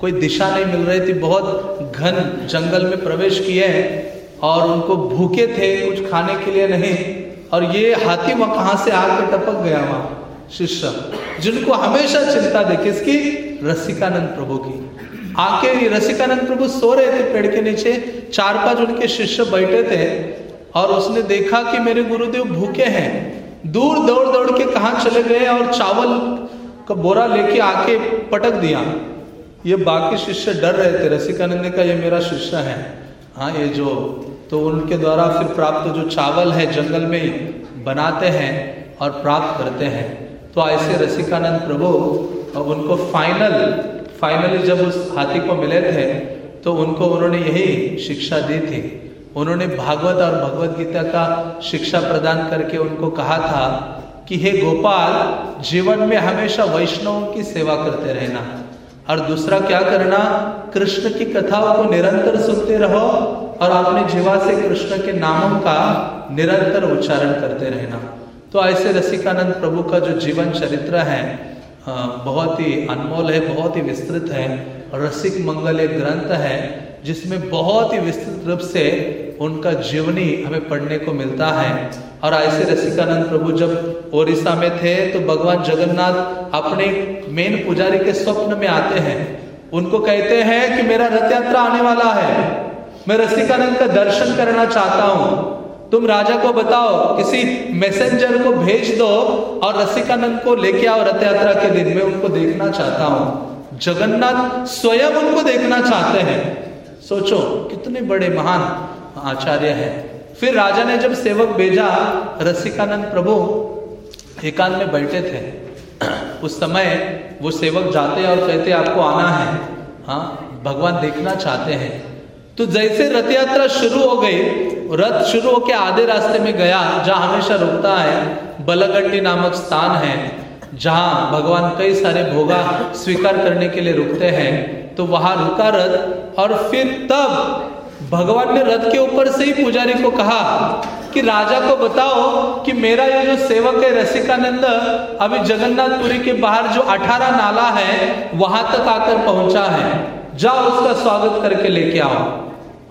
कोई दिशा नहीं मिल रही थी, बहुत घन जंगल में प्रवेश किए और उनको भूखे थे, कुछ खाने के लिए नहीं। और ये हाथी वहाँ कहाँ से आके टपक गया वहाँ, शिष्य? जिनको हमेशा चिंता दे किसकी रसिकानंद प्रभु की। आके रसिकानंद प्रभु सो रहे थे पेड़ के नीचे चार पाँच उनके शिष्य बैठे थे और उसने देखा कि मेरे गुरुदेव भूखे हैं। दूर दौड़ दौड़ के कहा चले गए और चावल का बोरा लेके आके पटक दिया। ये बाकी शिष्य डर रहे थे, रसिकानंद का ये मेरा शिष्य है। हाँ ये जो तो उनके द्वारा फिर प्राप्त जो चावल है, जंगल में बनाते हैं और प्राप्त करते हैं। तो ऐसे रसिकानंद प्रभु, अब उनको फाइनल फाइनली जब उस हाथी को मिले थे तो उनको उन्होंने यही शिक्षा दी थी। उन्होंने भागवत और भगवत गीता का शिक्षा प्रदान करके उनको कहा था कि, हे गोपाल, जीवन में हमेशा वैष्णवों की सेवा करते रहना। और दूसरा क्या करना? कृष्ण की कथाओं को निरंतर सुनते रहो और अपने जीवा से कृष्ण के नामों का निरंतर उच्चारण करते रहना। तो ऐसे रसिकानंद प्रभु का जो जीवन चरित्र है बहुत ही अनमोल है, बहुत ही विस्तृत है। रसिक मंगल एक ग्रंथ है, जिसमें बहुत ही विस्तृत रूप से उनका जीवनी हमें पढ़ने को मिलता है। और ऐसे रसिकानंद प्रभु जब ओडिशा में थे तो भगवान जगन्नाथ अपने मेन पुजारी के स्वप्न में आते हैं। उनको कहते हैं कि मेरा रथ यात्रा आने वाला है। मैं रसिकानंद का दर्शन करना चाहता हूँ। तुम राजा को बताओ, किसी मैसेंजर को भेज दो और रसिकानंद को लेके आओ रथ यात्रा के दिन में उनको देखना चाहता हूँ। जगन्नाथ स्वयं उनको देखना चाहते हैं। सोचो, कितने बड़े महान आचार्य है। फिर राजा ने जब सेवक भेजा, रसिकानंद प्रभु एकांत में बैठे थे। उस समय वो सेवक जाते और कहते, आपको आना है। हाँ भगवान देखना चाहते हैं। तो जैसे रथ यात्रा शुरू हो गई, रथ शुरू होकर आधे रास्ते में गया, जहाँ हमेशा रुकता है, बलगंडी नामक स्थान है, जहाँ भगवान कई सारे भोगा स्वीकार करने के लिए रुकते हैं तो वहाँ रुका रथ और फिर तब भगवान ने रथ के ऊपर से ही पुजारी को कहा कि, राजा को बताओ कि मेरा ये जो सेवक है रसिकानंद, अभी जगन्नाथपुरी के बाहर जो अठारह नाला है, वहाँ तक आकर पहुँचा है। जाओ उसका स्वागत करके लेके आओ।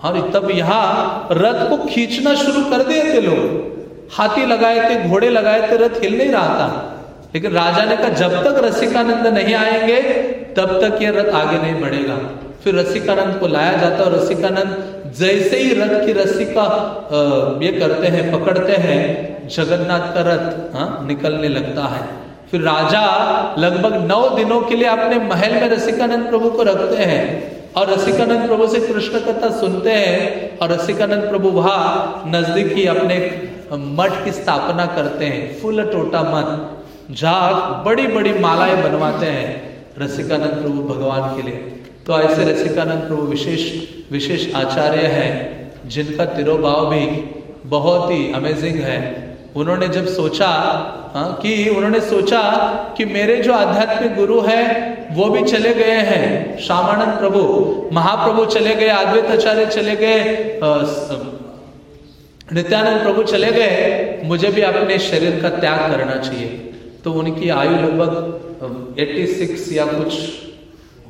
और तब यहाँ रथ को खींचना शुरू कर दिए थे लोग। हाथी लगाए थे, घोड़े लगाए थे, रथ हिल नहीं रहा था। लेकिन राजा ने कहा, जब तक रसिकानंद नहीं आएँगे, तब तक यह रथ आगे नहीं बढ़ेगा। फिर रसिकानंद को लाया जाता और रसिकानंद जैसे ही रथ की रस्सी का ये करते हैं, पकड़ते हैं, जगन्नाथ का रथ हाँ निकलने लगता है। फिर राजा लगभग नौ दिनों के लिए अपने महल में रसिकानंद प्रभु को रखते हैं। और रसिकानंद प्रभु से कृष्ण कथा सुनते हैं और रसिकानंद प्रभु वहा नज़दीक ही अपने मठ की स्थापना करते हैं। फुल टोटा मठ जहाँ बड़ी बड़ी मालाएँ बनवाते हैं रसिकानंद प्रभु भगवान के लिए। तो ऐसे रसिकानंद प्रभु विशेष विशेष आचार्य हैं, जिनका तिरोभाव भी बहुत ही अमेजिंग है। उन्होंने जब सोचा हाँ कि उन्होंने सोचा कि मेरे जो आध्यात्मिक गुरु है, वो भी चले गए हैं। श्यामानंद प्रभु, महाप्रभु चले गए, अद्वैत आचार्य चले गए नित्यानंद प्रभु चले गए, मुझे भी अपने शरीर का त्याग करना चाहिए। तो उनकी आयु लगभग 86 या कुछ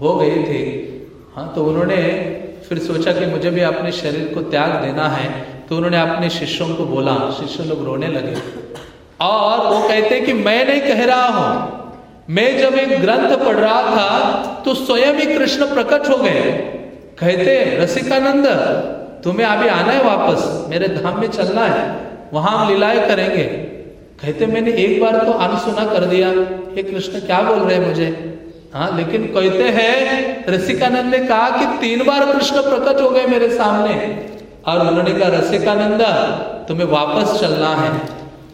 हो गई थी। हाँ तो उन्होंने फिर सोचा कि मुझे भी अपने शरीर को त्याग देना है। तो उन्होंने अपने शिष्यों को बोला, शिष्य लोग रोने लगे। और वो कहते कि, मैं नहीं कह रहा हूँ। मैं जब एक ग्रंथ पढ़ रहा था तो स्वयं ही कृष्ण प्रकट हो गए। कहते, रसिकानंद, तुम्हें अभी आना है वापस। मेरे धाम में चलना है। वहाँ हम लीलाएँ करेंगे। कहते, मैंने एक बार तो अनसुना कर दिया। ये कृष्ण, क्या बोल रहे हैं मुझे? हाँ लेकिन कहते हैं, रसिकानंद ने कहा कि तीन बार कृष्ण प्रकट हो गए मेरे सामने। और उन्होंने कहा, रसिकानंद, तुम्हें वापस चलना है।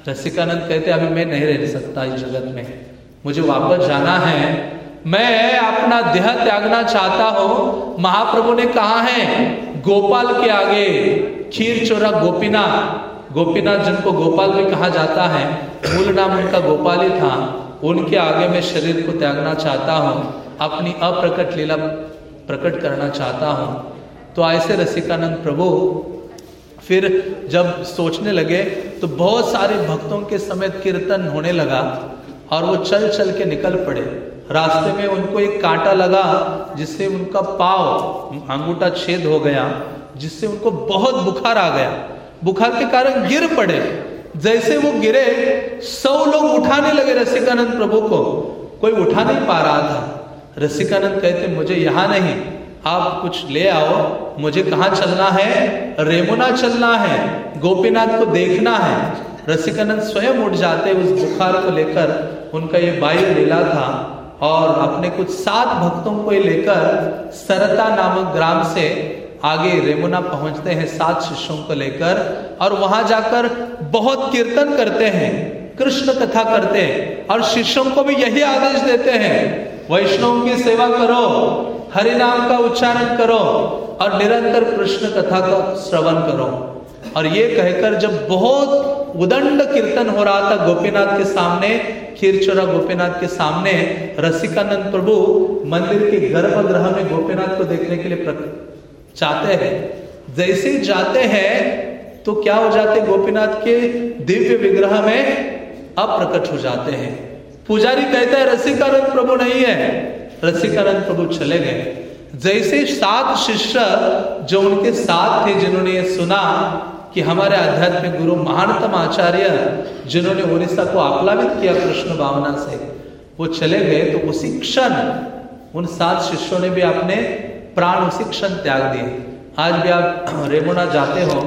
रसिकानंद कहते, अभी मैं नहीं रह सकता इस जगत में। मुझे वापस जाना है। मैं अपना देह त्यागना चाहता हूँ। महाप्रभु ने कहा है, गोपाल के आगे खीर चोरा गोपीनाथ। गोपीनाथ जिनको गोपाल भी कहा जाता है, मूल नाम उनका गोपाल ही था। उनके आगे मैं शरीर को त्यागना चाहता हूँ, अपनी अप्रकट लीला प्रकट करना चाहता हूँ। तो ऐसे रसिकानंद प्रभु। फिर जब सोचने लगे तो बहुत सारे भक्तों के समेत कीर्तन होने लगा और वो चल चल के निकल पड़े। रास्ते में उनको एक कांटा लगा जिससे उनका पाव, अंगूठा छेद हो गया, जिससे उनको बहुत बुखार आ गया। बुखार के कारण गिर पड़े। जैसे वो गिरे, सौ लोग उठाने लगे रसिकानंद प्रभु को। कोई उठा नहीं पा रहा था। रसिकानंद कहते, मुझे यहाँ नहीं। आप कुछ ले आओ। मुझे कहा चलना है? रेमुना चलना है। गोपीनाथ को देखना है। रसिकानंद स्वयं उठ जाते उस बुखार को लेकर। उनका ये वायु लीला था। और अपने कुछ सात भक्तों को लेकर सरता नामक ग्राम से आगे रेमुना पहुँचते हैं सात शिष्यों को लेकर। और वहाँ जाकर बहुत कीर्तन करते हैं। कृष्ण कथा करते हैं। और शिष्यों को भी यही आदेश देते हैं, वैष्णव की सेवा करो हरि नाम का उच्चारण करो और निरंतर कृष्ण कथा का श्रवण करो। और ये कहकर जब बहुत उदंड कीर्तन हो रहा था गोपीनाथ के सामने, खीरचोरा गोपीनाथ के सामने, रसिकानंद प्रभु मंदिर के गर्भगृह में गोपीनाथ को देखने के लिए चाहते हैं। जैसे ही जाते हैं तो क्या हो जाते गोपीनाथ के दिव्य विग्रह में अप्रकट हो जाते हैं। पुजारी कहता है, रसिकानंद प्रभु नहीं है। रसिकानंद प्रभु चले गए। जैसे सात शिष्य जो उनके साथ थे, जिन्होंने ये सुना कि हमारे आध्यात्मिक गुरु महानतम आचार्य, जिन्होंने उड़ीसा को आप्लावित किया कृष्ण भावना से, वो चले गए। तो उसी क्षण उन सात शिष्यों ने भी अपने प्राण उसी क्षण त्याग दिए। आज भी आप रेमुना जाते हो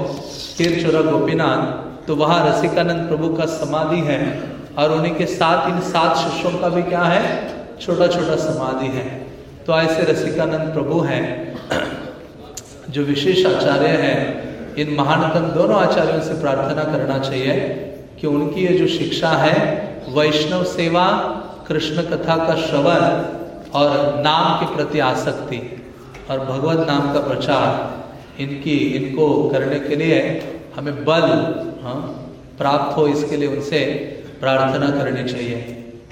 चोरा गोपीनाथ तो वहाँ रसिकानंद प्रभु का समाधि है और उन्हीं के साथ इन सात शिष्यों का भी क्या है? छोटा छोटा समाधि है। तो ऐसे रसिकानंद प्रभु हैं, जो विशेष आचार्य हैं, इन महानतम दोनों आचार्यों से प्रार्थना करना चाहिए कि उनकी ये जो शिक्षा है, वैष्णव सेवा, कृष्ण कथा का श्रवण और नाम के प्रति आसक्ति और भगवत नाम का प्रचार, इनकी, इनको करने के लिए हमें बल हाँ प्राप्त हो इसके लिए उनसे प्रार्थना करनी चाहिए।